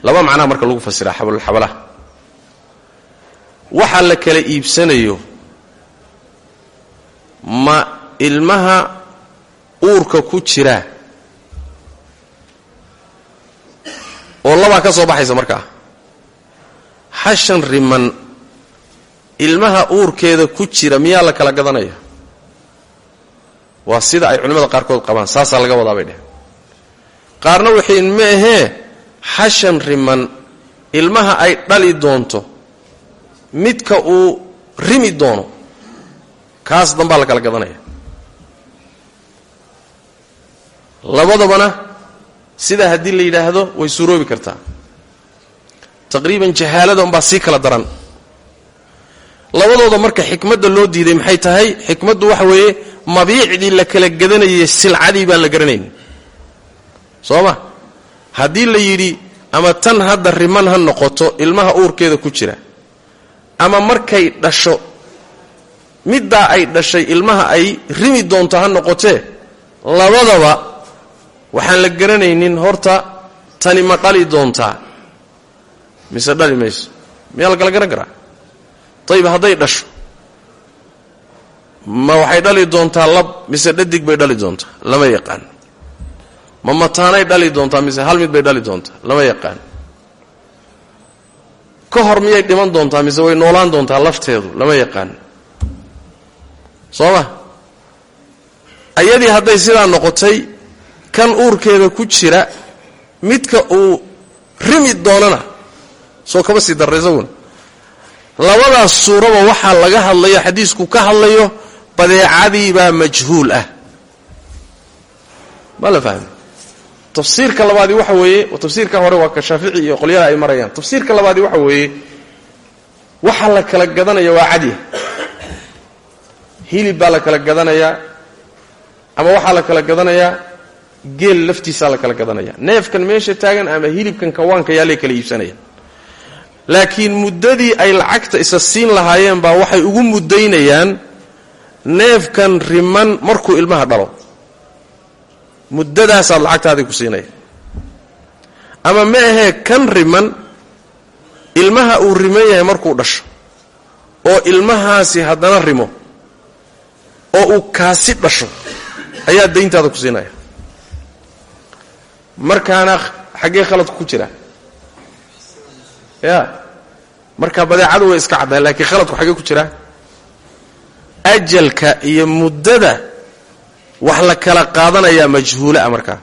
Laba macnaha marka lagu fasiraa xabalulxabalaha waxa la kala iibsanayo ma ilmaha uurka ku jira. Oo labaa ka soo baxaysa markaa. Hashan riman ilmaha uurkeeda ku jira miyaa la kala gadanaya? Waa sida ay culimmada qaarkood qabaan saasaa laga wadaa bay dheh qaarna waxay ma ahee hashan riman ilmaha ay dhali doonto midka uu rimi doono kaas dambaa la kala gadanaya. Labadabana sidaa haddii la yidhaahdo way suroobi kartaa. Taqriiban jahaalada unbaa sii kala daran. Labadooda marka xikmadda loo diiday maxay tahay? Xikmaddu waxa weeye mabiicdii la kala gadanayay silcadii baan la garanaynin soo ma? Haddii la yidhi ama tan hadda riman ha noqoto ilmaha uurkeeda ku jira ama markay dhasho middaa ay dhashay ilmaha ay rimi doonto ha noqotee labadaba waxaan la garanaynin horta tani ma dhali doontaa. Mise dhali mayso. Miyaa la kala garan karaa? Ayib hadday dhasho ma waxay dhali doontaa lab mise dhadig bay dhali doontaa? Lama yaqaan. Ma mataanay dhali doontaa mise hal mid bay dhali doontaa? Lama yaqaan. Ka hor miyay dhiman doontaa mise way noolaan doontaa lafteedu? Lama yaqaan soo ma ayadii hadday sidaa noqotay kan uurkeeda ku jira midka uu rimi doonana soo kama sii darra isaguna labadaas suuraba waxaa laga hadlayo xadiisku ka hadlayo badeecadiibaa majhuul ah. Ma la tafsiirka labaadi waxa weeye tafsiirka hore waa ka shaafici iyo qolyaha ay marayaan. Tafsiirka labaadi waxa weeye waxa la kala gadanaya waa cadya hilib baa la kala gadanayaa ama waxaa la kala gadanayaa geel laftiisaa la kala gadanaya. Neefkan meesha taagan ama hilibkan kawaanka yaalay kala iibsanayaan. Laakiin muddadii ay lacagta isa siin lahaayeen baa waxay ugu muddaynayaan neefkan riman markuu ilmaha dhalo. Muddadaasaad lacagtaadii ku siinaya ama ma ahee kan riman ilmaha uu riman yahay markuu dhasho oo ilmahaasi haddana rimo oo uu kaasi dhasho. Ayaa dayntaada ku siinaya. Markaana xaggee khaladku ku jira. Ya marka badeecadu way iska caddahay laakiin khaladku xaggee ku jira. Ajalka iyo muddada wax la kala qaadanayaa majhuulaa markaa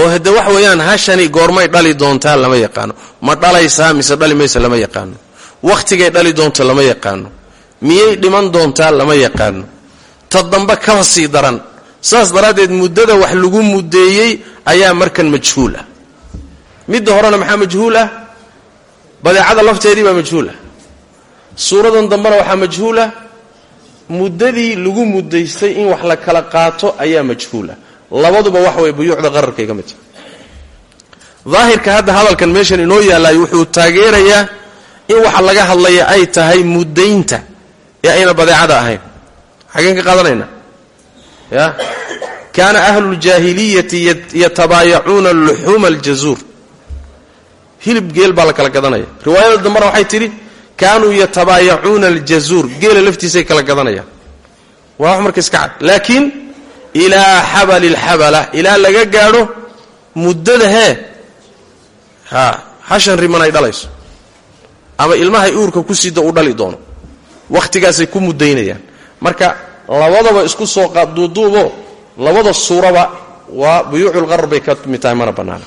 oo hadde waxa weeyaan hashani goormay dhali doontaa lama yaqaano. Ma dhalaysaa mise dhali maysa lama yaqaano. Wakhtigay dhali doonto lama yaqaano miyay dhiman doontaa lama yaqaano ta dambe kaba sii daran. Saas daraaddeed muddada wax lagu muddeeyey ayaa markan majhuul ah. Midda horena maxaa majhuul ah? Badeecada lafteedii baa majhuul ah. Suuradan dambena waxaa majhuul ah. Muddadii lagu muddaystay in wax la kala qaato ayaa majhuul ah. Labaduba waxa way buyuucda qararkay ka mid daahirka hadda hadalkan meeshan inoo yaallay wuxuu taageerayaa in waxa laga hadlaya ay tahay muddaynta ee ayna badeecada ahayn. Xageen ka qaadanayna. Ya? Kaana ahlu ljaahiliyati yatabaayacuuna luxuuma aljazuur. Hilib geel baa la kala gadanaya. Riwaayada dambena waxay tidhi kaanuu yatabaayacuuna aljazuur. Geela laftiisay kala gadanayaan waa wax marka iska cad. Laakiin ilaa xabali lxabala ilaa laga gaadho muddada hee ha hashan riman ay dhalayso. Ama ilmahay uurka ku sida u dhali doono wakhtigaasay ku muddaynayaan. Marka labadaba isku soo duuduubo labada suuraba waa buyuuculqarar bay ka mid tahay mana bannaana.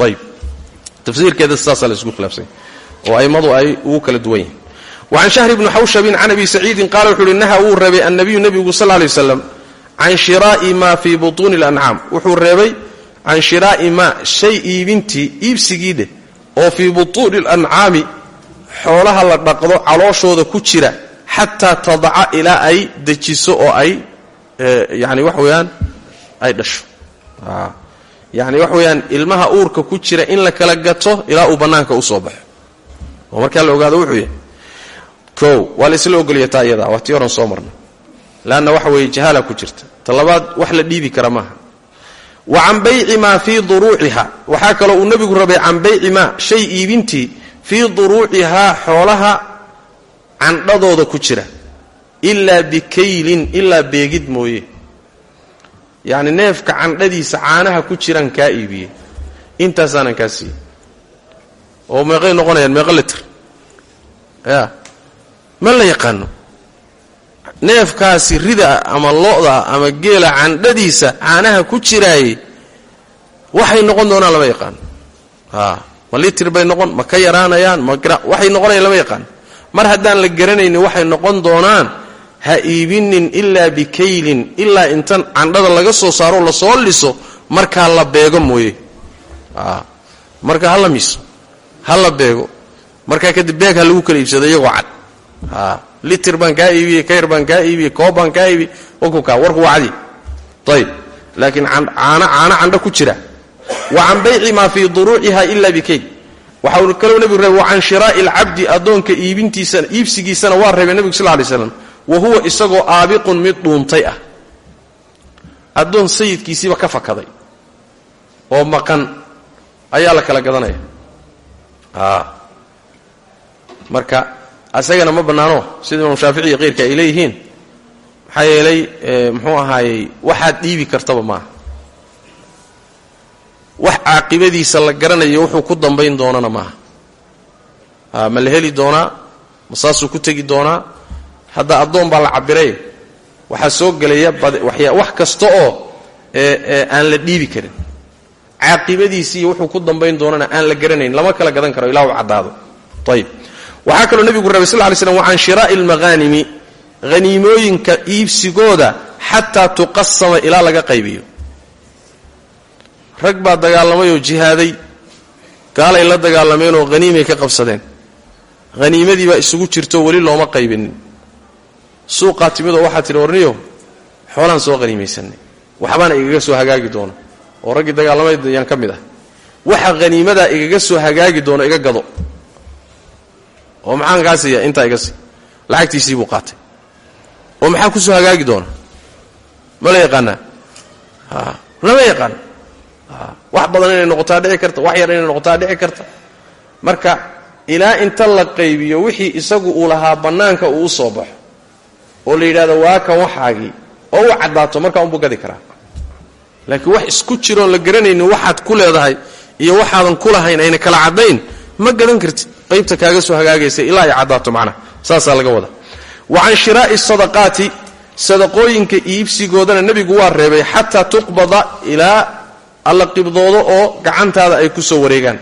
Ayib tafsiirkeeda sidaasaa isku khilaafsanya oo a'immadu ay ugu kala duwan yihiin wacan shahri bni xawshabin can abi saciidin qaala wuxuu uhi naha wuu reebay annabiyu nebigu sal lay waslam can shiraa'i maa fii butuuni اlancaam wuxuu reebay can shiraa'i maa shay iibintii iibsigii dheh oo fii butuuni اlancaami xoolaha la dhaqdo calooshooda ku jira xataa tadaca ilaa ay dejiso oo ay yani wax weeyaan ay dhasho. Yani wax weeyaan ilmaha uurka ku jira in la kala gato ilaa uu bannaanka u soo baxo. Oo markaa la ogaado wuxuu yahay kow waa la isla ogolya taa iyadaa soo marnay leanna waxa weeye jahaala ku jirta. Ta labaad wax la dhiibi kara maaha. Wa can bayci maa fii duruuciha waxaa kaloo uu nebigu rabay can bayci maa shay iibintii fii duruucihaa xoolaha candhadooda ku jira. Ilaa bikaylin ilaa beegid mooye. Yacni neefka candhadiisa caanaha ku jiraan kaa iibiyey intaasaanan kaa siiyey. Oo meeqay noqonayaan meeqa litr ya. Ma la yaqaano? Neefkaasi rida ama lo'da ama geela candhadiisa caanaha ku jiraayey waxay noqon doonaan lama yaqaano. A ma litir bay noqon ma ka yaraanayaan ma waxay noqonayaan lama yaqaano mar haddaan la garanaynin waxay noqon doonaan ha iibinin ilaa bikaylin ilaa intan candhada laga soo saaro la soo liso markaa la beego mooye. A marka ha la miso ha la beego. Markaa kadib beeg ha lagu kala iibsado iyagoo cad. A litir baan kaa iibiyey kayr baan kaa iibiyey koob baan kaa iibiyey wakukaa warku waa cadi. Ayb laakiin caano candho ku jira. Wa can bayci maa fii duruuciha ila bikayl waxa uu kaloo nebigu reebay wa can shiraa'i alcabdi addoonka iibintiisana iibsigiisana waa reebay nebigu sal lay slam wa huwa isagoo aabiqun mid dhuuntay ah. Addoon sayidkiisiiba ka fakaday oo maqan ayaa la kala gadanaya. Marka asagana ma bannaano sida imaam shaafici iyo keyrka ay leeyihiin. Maxaa yeelay muxuu ahaayey waxaad dhiibi kartaba maaha wax caaqibadiisa la garanayo wuxuu ku dambayn doonana maaha. Ma la heli doonaa ma saasuu ku tegi doonaa hadda addoon baa la cabiray waxaa soo gelaya wax kasta oo aan la dhiibi karin. Caaqibadiisi iyo wuxuu ku dambayn doonana aan la garanayn. Lama kala gadan karo ilaa uu caddaado. Ayib waxaa kaloo nebigu rabay sal ly slam wa can shiraa'i almaghanimi haniimooyinka iibsigooda xataa tuqasama ilaa laga qaybiyo rag baa dagaalamayoo jihaaday. Gaalay la dagaalameenoo haniimay ka qabsadeen. Haniimadii baa isugu jirto weli looma qaybinin. Suuqaa timidoo waxaa tidhi warniyo xoolaan soo haniimaysanay waxbaana igaga soo hagaagi doona. Oo raggii dagaalamay yaan ka mid ah. Waxa haniimadaa igaga soo hagaagi doona iga gado. Oo maxaan kaa siiya? Intaa iga sii. Lacagtiisii buu qaatay. Oo maxaa ku soo hagaagi doona? Ma la yaqaanaa? Lama yaqaana wax badan inay noqotaa dhici karta wax yar inay noqotaa dhici karta. Marka ilaa inta la qaybiyo wixii isagu uu lahaa bannaanka uu u soo baxo oo la yidhahdo waa kan waxaagii oo u caddaato markaa unbuu gadi karaa. Laakiin wax isku jiroon la garanaynin waxaad ku leedahay iyo waxaadan ku lahayn ayna kala caddayn ma gadan kartid. Qaybta kaaga soo hagaagaysa ilaa ay caddaato macnaha. Saasaa laga wada wa can shiraa'i sadaqaati sadaqooyinka iibsigoodana nebigu waa reebay xataa tuqbada ilaa alla qibdoodo oo gacantaada ay ku soo wareegaan.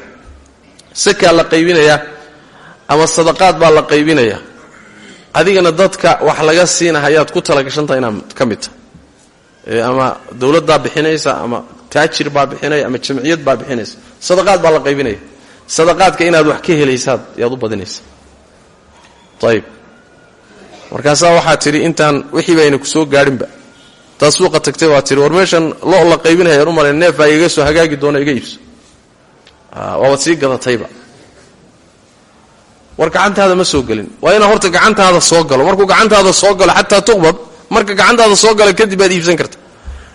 Sakaa la qaybinayaa ama sadaqaad baa la qaybinayaa adigana dadka wax laga siinahayaad ku talagashantaha inaad ka mid tahay. Ama dowladdaa bixinaysa ama taajir baa bixinaya ama jamciyad baa bixinaysa. Sadaqaad baa la qaybinaya. Sadaqaadka inaad wax ka helaysaad yaad u badinaysa. Ayib markaasaa waxaa tidhi intaan wixii bayna ku soo gaadhinba taad suuqa tagtay waa tihi war meeshan lo la qaybinayaan u malayn neef baa igaga soo hagaagi doona iga iibso. Waabaad sii gadatayba. War gacantaada ma soo gelin. Waa inaa horta gacantaada soo galo. Markuu gacantaada soo galo xataa tuqbad marka gacantaada soo galo kadib baad iibsan karta.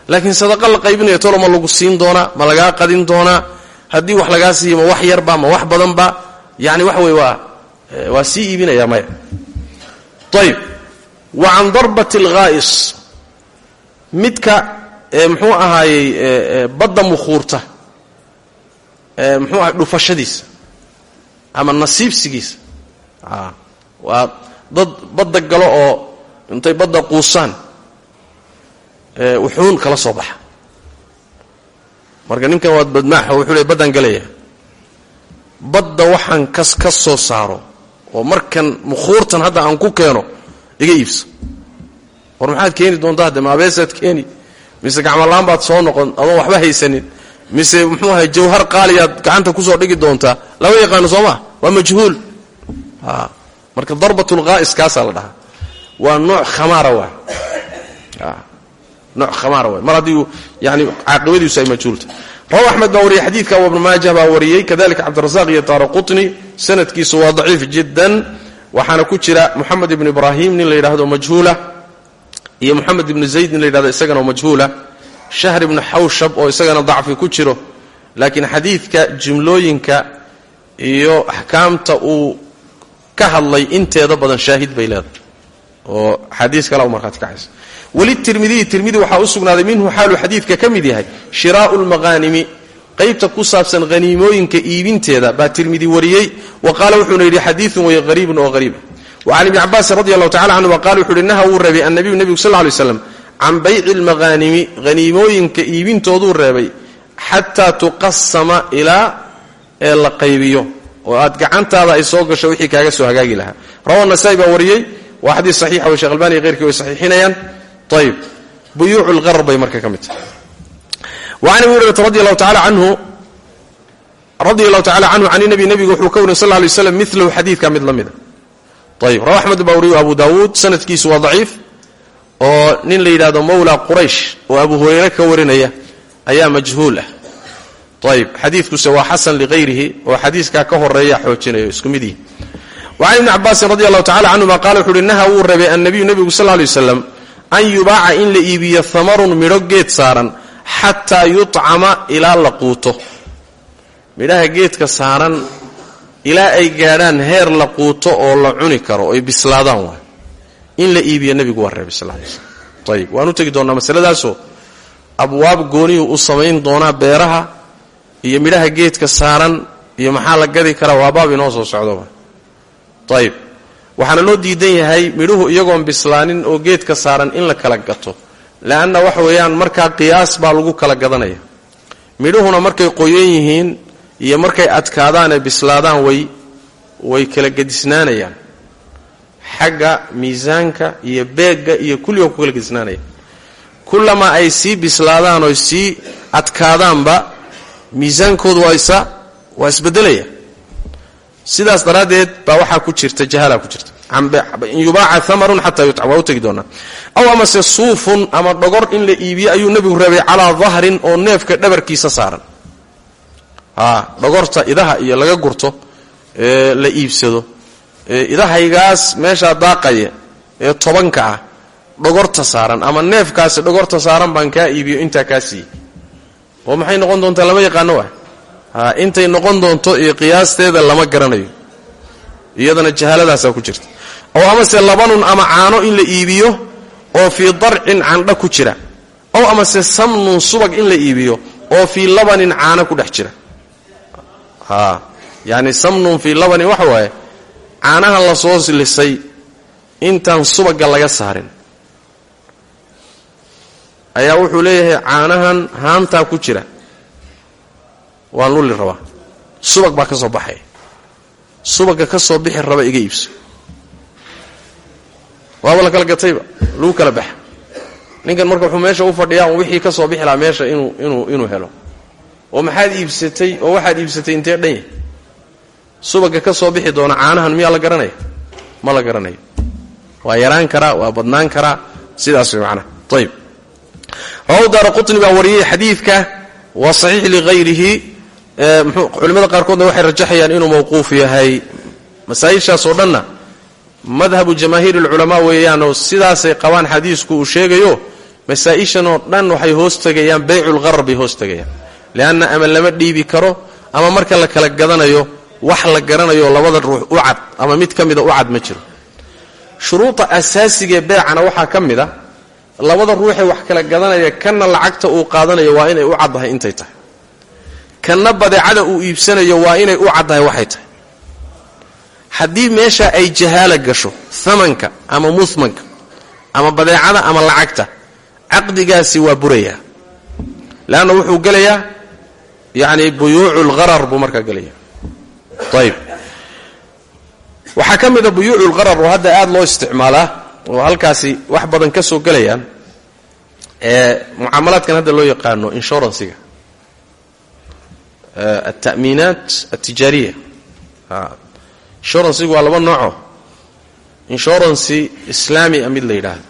Laakiin sadaqa la qaybinayo tolo ma lagu siin doonaa ma lagaa qadin doonaa haddii wax lagaa siiya ma wax yarba ma wax badanba. Yani waxa wey waa waa sii iibinaya maya. Ayib wa can alghaa'is midka muxuu ahaayey badda mukhuurta muxuu ahay dhufashadiisa ama nasiibsigiisa. Waa dad badda galo oo intay badda quusaan wuxuun kala soo baxa. Marka ninkan waad badmaaxo wuxuu le baddaan galaya badda waxaan kas ka soo saaro oo markan mukhuurtan hadda aan ku keeno iga iibso war maxaad keeni doontaa maabeesaad keeni? Mise gacmolaan baad soo noqon adoon waxba haysanin. Mise muxuu ahay jawhar qaaliyaad gacanta ku soo dhigi doontaa? Lama yaqaano soo maa waa majhuul. Marka darbatulqaa'is kaasaa la dhahaa. Waa nooc khamaara waay nooc khamaara waay mar haddii yani caaqibadiisu ay majhuulta. Rawa axmed baa wariyey xadiidka ibnu maajah baa wariyey. Kadalika cabdirazaq iyo taara sanadkiisu waa daciif jiddan. Waxaana ku jira moxamed ibnu ibraahim nin la yidhaahdo majhuula iyo moxamed ibnu zayd nin la yidhahdo isagana majhuula. Shahr ibnu xawshab oo isagana dacfi ku jiro. Laakiin xadiidka jumlooyinka iyo axkaamta uu ka hadlay inteeda badan shaahid bay leedahay. Oo xadiis kale u marhaati kacaysa welitirmidiyi tirmidi waxaa u sugnaaday minhu xaaluu xadiidka ka mid yahay shiraa'u lmaqaanimi qaybta ku saabsan haniimooyinka iibinteeda baa tirmidi wariyey. Wa qaala wuxuuna yidhi xadiiun way hariibun oo hariiba wa can ibni cabaasin radi allahu tacala canhu wa qala wuxu uhi naha wuu reebay annabiyu nebigu sal ly slam can bayci lmaqaanimi haniimooyinka iibintooduu reebay xataa tuqasama ilaa ee la qaybiyo oo aad gacantaada ay soo gasho wixii kaaga soo hagaagi lahaa rawa nasaai baa wariyey waa xadiis saxiixa way shekh albani iyo keyrkii way saxiixinayaan ayib buyuucu lqarar bay marka ka mid tahay wacan abi hurayrata radi allahu tacala canhu radi ayib rawa axmed baa wariyo abu daawuud sanadkiisu waa daciif oo nin la yidhahdo mawla quraysh oo abu hurayre ka warinaya ayaa majhuul ah ayib xadiidkuse waa xasan liqayrihi oo xadiiskaa ka horreeya xoojinayo isku mid yihi wacan ibni cabaasin radi allahu tacala canhuma qaala wuxu uhi naha wuu reebay annabiyu nebigu sal lay waslam an yubaaca in la iibiyo hamarun midho geed saaran xataa yucama ilaa la quuto ilaa ay gaadhaan heer la quuto oo la cuni karo oy bislaadaan waay. In la iibiyo nebigu waa reebay sal lay slam ayib waan u tegi doonnaa masaladaasoo abwaab gooniyuu u samayn doonaa beeraha iyo midhaha geedka saaran iyo maxaa la gadi karaa waa baab inoo soo socdoba ayib waxaana loo diidan yahay midhuhu iyagoon bislaanin oo geedka saaran in la kala gato. Leanna waxa weeyaan markaa qiyaas baa lagu kala gadanaya. Midhuhuna markay qoyan yihiin iyo markay adkaadaan ee bislaadaan way way kala gedisnaanayaan. Xagga miisaanka iyo beegga iyo kulliga ku kala gedisnaanaya kullamaa ay sii bislaadaan oo sii adkaadaanba miisaankoodu waa isa waa isbedelaya. Sidaas daraaddeed baa waxaa ku jirta jahalaa ku jirta. In yubaaca amarun xataa yutcam waa u tegi doonaa. Aw amase suufun ama dhogor in la iibiyo ayuu nebigu reebay calaa dahrin oo neefka dhabarkiisa saaran dhogorta idaha iyo laga gurto ee la iibsado. Idahaygaas meeshaa daaqaya ee tobanka ah dhogorta saaran ama neefkaasi dhogorta saaran baan kaa iibiyo intaa kaa oo maxay noqon doontaa lama yaqaano wa ha intay noqon doonto iyo qiyaasteeda lama garanayo. Iyadana jahaaladaasaa ku jirta. Ow amase labanun ama caano in la iibiyo oo fii darcin candha ku jira. Ow amase samnun subag in la iibiyo oo fii labanin caano ku dhex jira ha. Yacni samnun fii labanin waxa waaye caanahan la soo lisay intaan subagga laga saarin. Ayaa wuxuu leeyahay caanahan haantaa ku jira. Waan luli rabaa. Subag baa ka soo baxaya subagga ka soo bixi raba iga iibso. Waaba la kala gatayba? Lagu kala baxa. Ninkan marka wuxuu meesha u fadhiyaa wixii ka soo bixi lahaa meesha inuu inuu inuu helo oo maxaad iibsatay oo waxaad iibsatay intee dhan yahy subagga ka soo bixi doona caanahan miyaa la garanaya ma la garanayo waa yaraan karaa waa badnaan karaa sidaas way macnaha ayib rawahu daara qutni baa wariyey xadiidka waa saxiix lighayrihi culimmada qaarkoodna waxay rajaxayaan inuu mawquuf yahay. Masaa-ishaasoo dhanna madhabu jamaahiir alculamaa weeyaanoo sidaasay qabaan xadiisku uu sheegayo masaa-ishanoo dhan waxay hoos tegayaan beyculqarar bay hoos tegayaan leanna ama lama dhiibi karo ama marka la kala gadanayo wax la garanayo labada ruux u cad ama mid ka mida u cad ma jiro shuruuda asaasigae beecana waxaa ka mid a labada ruuxee wax kala gadanaya kanna lacagta uu qaadanayo waa inay u caddahay intay tahay kanna badeecada uu iibsanayo waa inay u caddahay waxay tahay haddii meesha ay jahaala gasho amanka ama muhmanka ama badeecada ama lacagta caqdigaasi waa burayaa leanna wuxuu gelayaa yacni buyuucu lgharar buu markaa gelaya ayib waxaa ka buyuucu lgharar oo hadda aada loo isticmaalaa oo halkaasi wax badan ka soo gelayaan ee mucaamalaadkan hadda loo yaqaano inshuransiga alta'miinaat altijaariya inshuransigu waa laba nooco inshurancy islaami a mid la yidhaahdo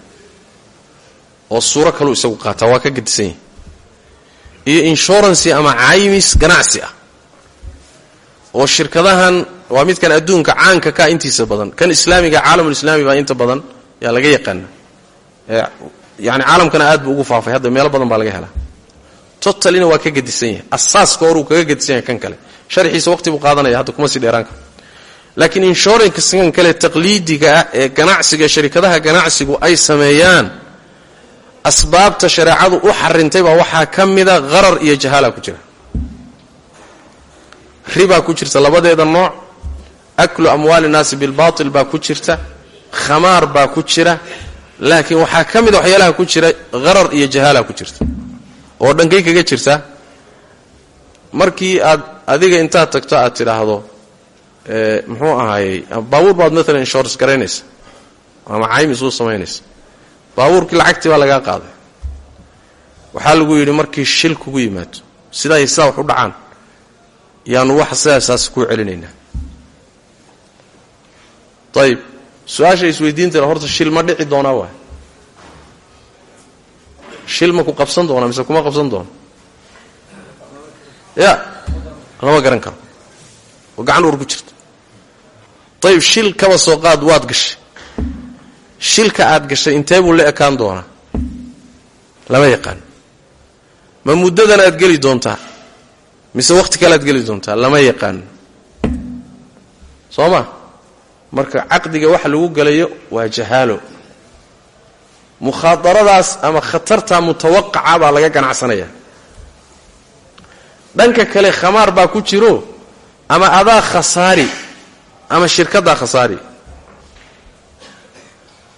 oo suuro kaluu isagu qaataa waa ka gedisan yahi iyo inshurancy ama caymis ganacsi ah. Oo shirkadahan waa midkan adduunka caanka ka intiisa badan. Kan islaamiga caalamulislaami baa inta badan yaa laga yaqaana yani caalamkana aad buu ugu faafay. Hadda meelo badan baa laga helaa. Totalina waa ka gedisan yahay. Asaaska horuu kaga gedisan yahay kan kale. Sharxiisa waqti buu qaadanaya. Hadda kuma sii dheeraan karo laakiin inshurankan kale taqliidiga ah ee ganacsiga sharikadaha ganacsigu ay sameeyaan asbaabta shareecadu u xarintay baa waxaa ka mida harar iyo jahaala ku jira. Ribaa ku jirta labadeeda nooc aklu amwaali nnaasi bilbatil baa ku jirta khamaar baa ku jira laakiin waxaa ka mida waxyaalaha ku jira harar iyo jahaala ku jirta. Oo dhankay kaga jirta? Markii aad adiga intaad tagto aad tidhaahdo muxuu ahaayey baabuur baad maalan inshorans garaynaysa ama caymis uu samaynaysa baabuurkii lacagtii baa lagaa qaaday. Waxaa lagu yidhi markii shil kugu yimaado sidaa iyo sidaa wax u dhacaan yaanu wax sidaasaas kuu celinaynaa. Ayib su'aasha isweydiintana horta shil ma dhici doonaa waay. Shil ma ku qabsan doonaa mise kuma qabsan doono ya lama garan karo. Oo gacan uur ku jirta. Ayib shil kaba soo qaad waad gashay shilka aad gashay intee buu la ekaan doonaa? Lama yaqaan. Ma muddadan aad geli doontaa? Mise wakhti kale aad geli doontaa? Lama yaqaan. Soo ma marka caqdiga waxa lagu gelayo waa jahaalo. Mukhaadaradaas ama khatarta mutawaqaca baa laga ganacsanaya dhanka kale khamaar baa ku jiro ama adaa khasaari ama shirkaddaa khasaari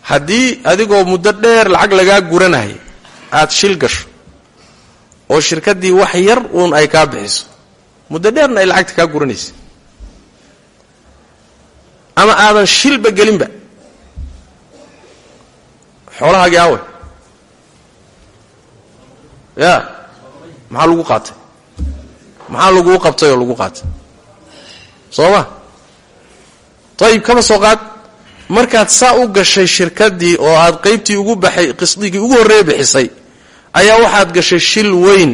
haddii adigoo muddo dheer lacag lagaa guranaya aad shil gasho oo shirkaddii wax yar uun ay kaa bixiso muddo dheerna ay lacagta kaa guranaysa. Ama aadan shilba gelinba. Xoolahaagii aawe. Ya maxaa lagu qaatay? Maxaa laguu qabtay oo lagu qaatay? Soo ma? Ayib kama soo qaad markaad saa u gashay shirkaddii oo aad qaybtii ugu baxay qisdigii ugu horreeye bixisay ayaa waxaad gashay shil weyn.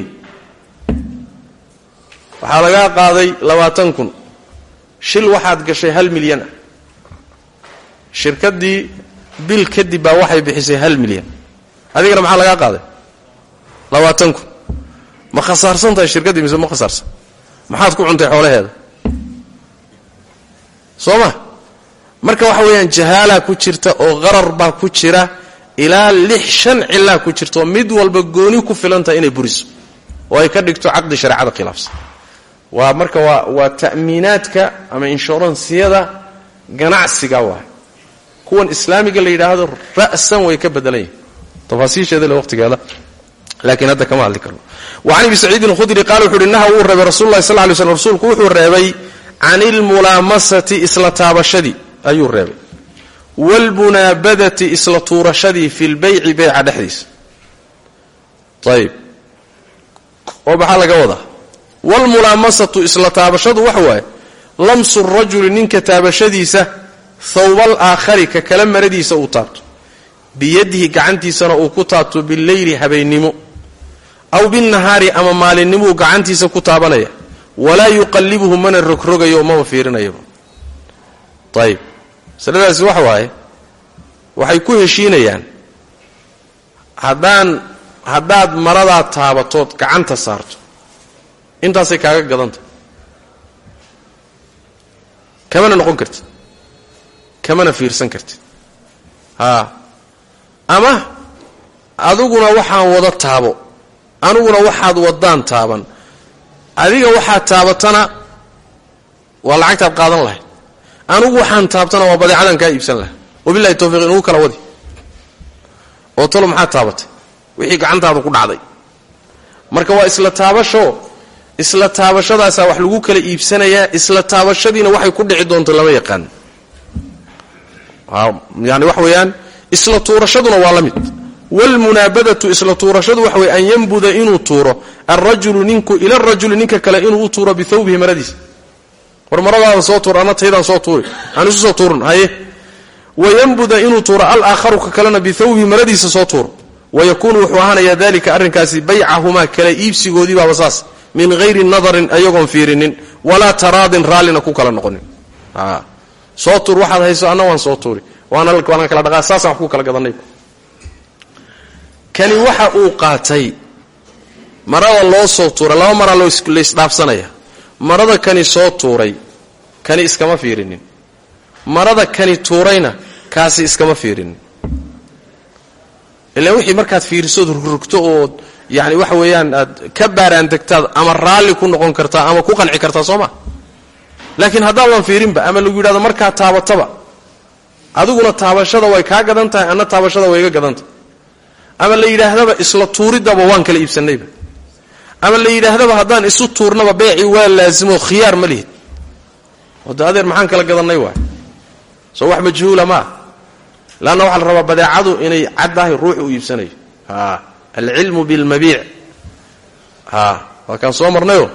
Waxaa lagaa qaaday labaatan kun. Shil waxaad gashay hal milyan. Ah shirkaddii bil kadib baa waxay bixisay hal milyan. Adigana maxaa lagaa qaaday? Labaatan kun. Ma khasaarsan tahay shirkaddii mise ma khasaarsan? Maxaad ku cuntay xoolaheeda? Soo ma marka waxa weeyaan jahaalaa ku jirta oo qarar baa ku jira ilaa lix shan cilaa ku jirta oo mid walba gooni ku filan tahay inay buriso oo ay ka dhigto caqdi shareecada khilaafsan. Waa marka waa waa ta'miinaadka ama inshuransiyada ganacsiga waay kuwan islaamiga la yidhaahdo ra'san way ka bedelan yihiin tafaasiisheeda le waqtigeeda laakiin hadda kama hadli karno. Wacan abi saciidin alkhudri qaala wuxu uhi naha wuu reebay rasul llahi sal lay rasuulku wuxuu reebay can ilmulaamasati isla taabashadii ayuu reebay. Waalmunaabadati isla tuurashadii fi lbayci beyca dhexdiisa. Ayib. Oo maxaa laga wadaa? Waalmulaamasatu isla taabashadu waxa waaye. Lamsu rajuli ninka taabashadiisa thawbal aakhari ka kala maradiisa uu taabto. Biyadihi gacantiisana uu ku taabto bileyli habeennimo aw binnahaari ama maalinimuu gacantiisa ku taabanaya. Walaa yuqallibuhu mana rogrogayo maba fiirinayaba ayib masaladaasi waxa waaye waxay ku heshiinayaan haddaan haddaad maradaa taabatood gacanta saarto intaasay kaaga gadanta. Kamana noqon kartid? Kamana fiirsan kartid? Haa. Ama adiguna waxaan wada taabo aniguna waxaad wadaan taaban adiga waxaad taabatana waa lacagtaad qaadan lahay anigu waxaan taabtana waa badeecadan kaa iibsan laha wabilahi towfiiq inugu kala wadi. Oo talo maxaad taabatay? Wixii gacantaadu ku dhacday. Marka waa isla taabasho isla taabashadaasaa wax lagu kala iibsanayaa isla taabashadiina waxay ku dhici doonto lama yaqaan. Yani wax weeyaan isla tuurashaduna waa la mid. Wlmunaabadatu isla tuurashadu waxa wey an yanbuda inuu tuuro. Alrajulu ninku ila rajuli ninka kale inuu u tuuro bithawbihi maradiisa war maradaada soo tuur ana taydaan soo tuuri. Aan isu soo tuuran haye. Wayanbuda inuu tuuro alaakharu ka kalena bithawbihi maradiisa soo tuuro wayakuunu wuxuu ahaanayaa dalika arrinkaasi baycahumaa kala iibsigoodii saas. Min hayri nadarin ayagoon fiirinin walaa taraadin raallina ku kala noqonin. Soo tuur waxaad hayso anna waan soo tuuri. Waana kala dhaqaa saasaan wax ku kala gadanay kani waxa uu qaatay. Marada loo soo tuuray laba maraa laysdhaafsanaya marada kani soo tuuray kani iskama fiirinin. Marada kani tuurayna kaasi iskama fiirinin. Ilaa wixii markaad fiirisood rogrogto ood yani waxa weeyaan aad ka baaraan degtaad ama raalli ku noqon kartaa ama ku qanci kartaa soo ma? Laakiin haddaadan fiirinba ama lagu yidhahdo markaa taabataba. Adiguna taabashada way kaa gadan tahay anna taabashada way iga gadan ama la yidhaahdaba isla tuuridaba waan kala iibsanayba ama la yidhaahdaba haddaan isu tuurnaba beecii waa laasimo khiyaar ma lihid wada adeer maxaan kala gadannay waay? Soo wax majhuula maa leanna waxaa la rabaa badeecadu inay caddahay ruuxu u iibsanayo alcilmu bilmabiic. Waa kaan soo marnayo?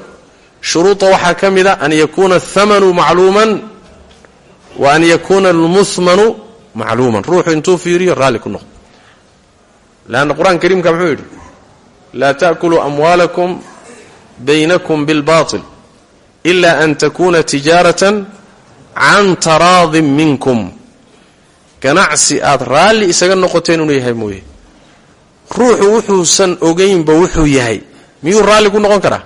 Shuruuda waxaa ka mida an yakuuna athamanu macluuman wa an yakuuna almuhmanu macluuman. Ruuxu intuu fiiriyo raalli ku noqdo leanna qur'aanka kariimka muxuu yidhi laa ta'kuluu amwaalakum baynakum bilbatil ila an takuna tijaaratan can taraadin minkum ganacsi aad raalli isaga noqoteen inuu yahay mooye. Ruuxu wuxuusan ogaynba wuxuu yahay. Miyuu raalli ku noqon karaa?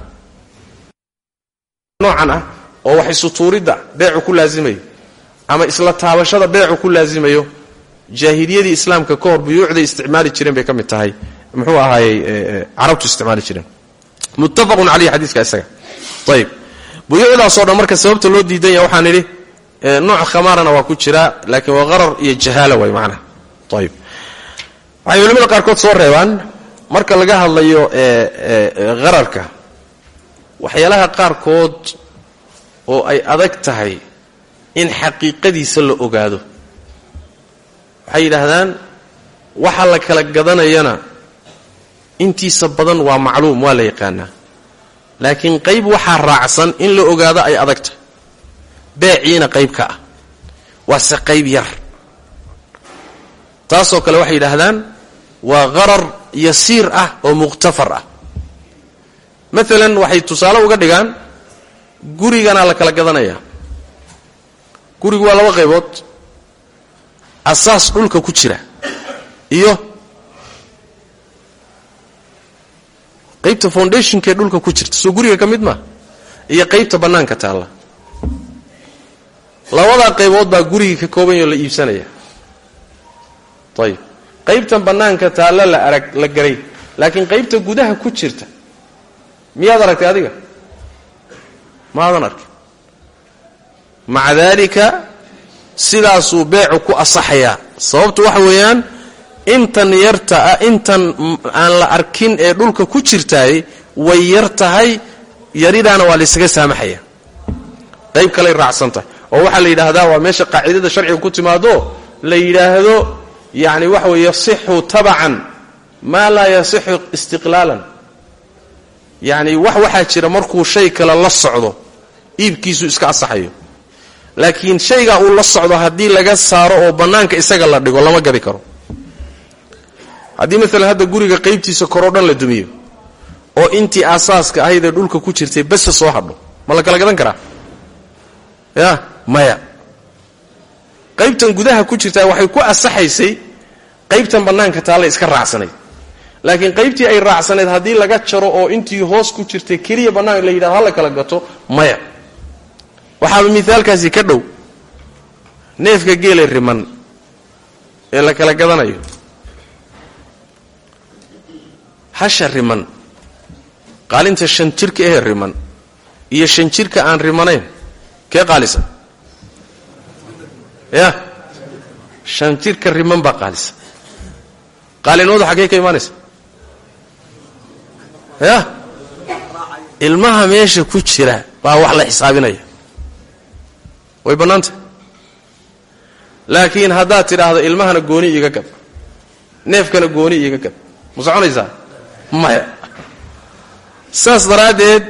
Noocan ah oo wax isutuuridda beecu ku laasimayo ama isla taabashada beecu ku laasimayo jaahiliyadii islaamka ka hor buyuucday isticmaali jireen bay ka mid tahay. Muxuu ahaayey carabtu isticmaali jireen. Muttafaqun caleyhi xadiiska isaga. Ayib buyuucdaasoo dhan marka sababta loo diidan yaha waxaan idhi nooc khamaarana waa ku jira laakiin waa qarar iyo jahaala way macnaha ayib waxay culimada qaarkood soo reebaan marka laga hadlayo qararka waxyaalaha qaarkood oo ay adag tahay in xaqiiqadiisa la ogaado. Waxay yidhaahdaan waxa la kala gadanayana intiisa badan waa macluum waa la yaqaanaa laakiin qayb waxaa raacsan in la ogaado ay adag tahay beeciina qayb ka ah waase qayb yar. Taasoo kale waxay yidhaahdaan waa qarar yasiir ah oo mukhtafar ah. Maalan waxay tusaale uga dhigaan guriganaa la kala gadanayaa. Gurigu waa laba qaybood. Asaas dhulka ku jira. Iyo qaybta foundationkee dhulka ku jirta soo guriga ka mid maa iyo qaybta bannaanka taalla. Labadaa qaybood baa gurigii ka koobanyaoo la iibsanaya. Ayib qaybtan bannaanka taalla la arag la garay laakiin qaybta gudaha ku jirta miyaad aragtay adiga? Maadan arkin. Maca daalika sidaasuu beecu ku asaxayaa. Sababtu waxa weeyaan intan yarta ah intan aan la arkin ee dhulka ku jirtaay way yar tahay yaridaana waa laysaga saamaxaya. Qayb kaley raacsan tahay oo waxaa la yidhaahdaa waa meesha qaacidada sharciga ku timaado la yidhaahdo yacni waxa weye yasixu tabacan maa laa yasixu istiqlaalan. Yacni wax waxaa jira markuu shay kale la socdo iibkiisu iska asaxayo laakiin shaygaa uu la socdo haddii laga saaro oo bannaanka isaga la dhigo lama gadi karo haddii maalan hadda guriga qaybtiisa koroo dhan la dumiyo oo intii aasaaska ahaydee dhulka ku jirtay base soo hadho ma la kala gadan karaa? Ya maya. Qaybtan gudaha ku jirtaa waxay ku asaxaysay qaybtan bannaanka taalla iska raacsanayd. Laakiin qaybtii ay raacsanayd haddii laga jaro oo intii hoos ku jirtay keliya bannaan la yidhahdo hala kala gato maya. Waxaaba miaalkaasi ka dhow. Neefka geele riman ee la kala gadanayo hasha riman. Qaalinta shan jirka ehe riman iyo shan jirka aan rimanayn kee qaalisan? Ya? Shan jirka riman baa qaalisan. Qaalinooda xaggee ka imaanaysa? Ya? Ilmaha meesha ku jira baa wax la xisaabinaya. Way bannaanta. Laakiin haddaad tidhaahdo ilmahana gooni iiga gad neefkana gooni iiga gad ma soconaysaa maya saas daraaddeed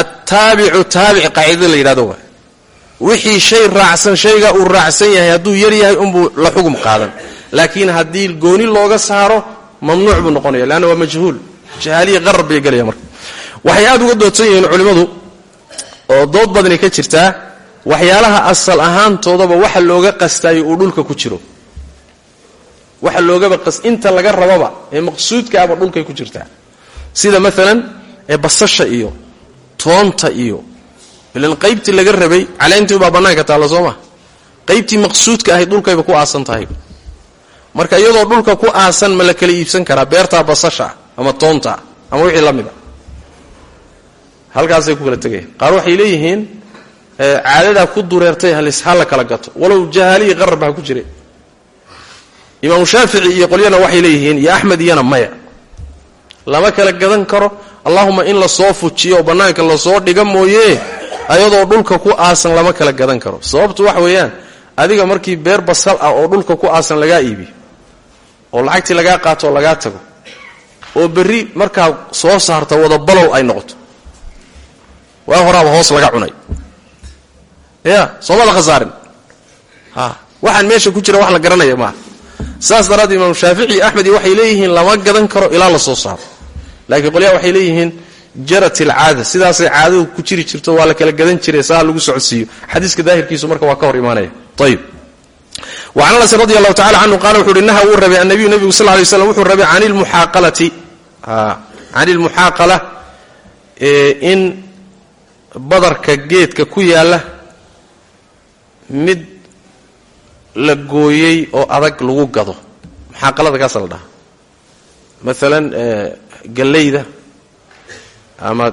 attaabicu taabic qaacidada la yidhahdo waay. Wixii shay raacsan shaygaa uu raacsan yahay hadduu yar yahay unbuu la xugum qaadan. Laakiin haddii gooni looga saaro mamnuuc buu noqonaya leanna waa majhuul. Jahaaliya qarar bay gelaya marka. Waxay aada uga doodsan yihiin culimmadu oo dood badani ka jirtaa waxyaalaha asal ahaantoodaba waxa looga qastaayo uu dhulka ku jiro waxa loogaba qas inta laga rababa ee maqsuudkaaba dhulkay ku jirtaa. Sida maalan ee basasha iyo toonta iyo ilan qaybtii laga rabay caleyntii baa bannaanka taalla soo ma? Qaybtii maqsuudka ahayd dhulkayba ku aasan tahay. Marka iyadoo dhulka ku aasan ma la kala iibsan karaa beertaa basasha ama toonta ama wixii la mida halkaasay ku kala tegaya qaar waxay leeyihiin caadadaa ku dureertay ha la kala gato. Walow jahaaliyi qararba ha ku jire imaamu shaafici iyo qolyana waxay leeyihiin iyo axmed iyana maya. Lama kala gadan karo allahuma in la soo fujiyo bannaanka la soo dhiga mooye. Ayadoo dhulka ku aasan lama kala gadan karo. Sababtu waxa weeyaan adiga markii beer basal ah oo dhulka ku aasan lagaa iibiyo oo lacagtii lagaa qaato oo lagaa tago oo berri markaa soo saarta wada balow ay noqoto waa horaaba hoos laga cunay. Ya soomada khasaarin. Ha waxaan meesha ku jira wax la garanaya maaha saas daraaddeed imaamu shaafici axmed iyo waxay lama gadan karo ilaa la soo saaro. Laakiin qolyaha waxay leeyihiin jarat ilcaada sidaasay caadadu ku jiri jirto waa la kala gadan jiray saa lagu socodsiiyo. Xadiiska daahirkiisu marka waa ka hor imaanaya. Ayib wacan anas radi allahu tacala canhu qaala wuxu uhi naha wuu rabay annabiyu nebigu sal lay slam wuxuu rabay can ilmuxaaqalati can ilmuxaaqala in badarka geedka ku yaalla mid la gooyey oo adag lagu gado. Muxaaqalada kaasa la dhahaa maalan gallayda ama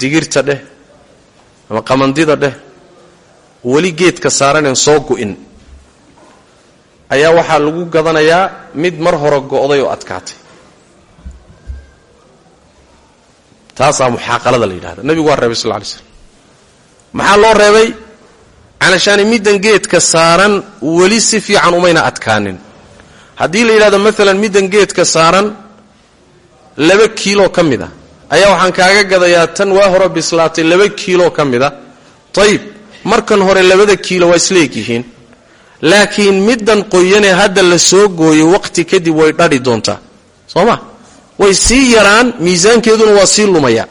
digirta dheh ama qamandida dheh weli geedka saaraneen soo gu'in ayaa waxaa lagu gadanayaa mid mar hore go'day oo adkaatay. Taasaa muxaaqalada la yidhahda nebigu waa reebay sal lla alay slam maxaa loo reebay calashaani middan geedka saaran weli si fiican umayna adkaanin. Haddii la yidhahdo maalan middan geedka saaran laba kiilo ka mid a ayaa waxaan kaaga gadayaa tan waa hore bislaatay laba kiilo ka mid a ayib markan hore labada kiilo waa isla egyihiin laakiin middan qoyanee hadda la soo gooyay waqti kadib way dhadhi doontaa. Soo ma? Way sii yaraan miisaankeeduna waa sii lumaya.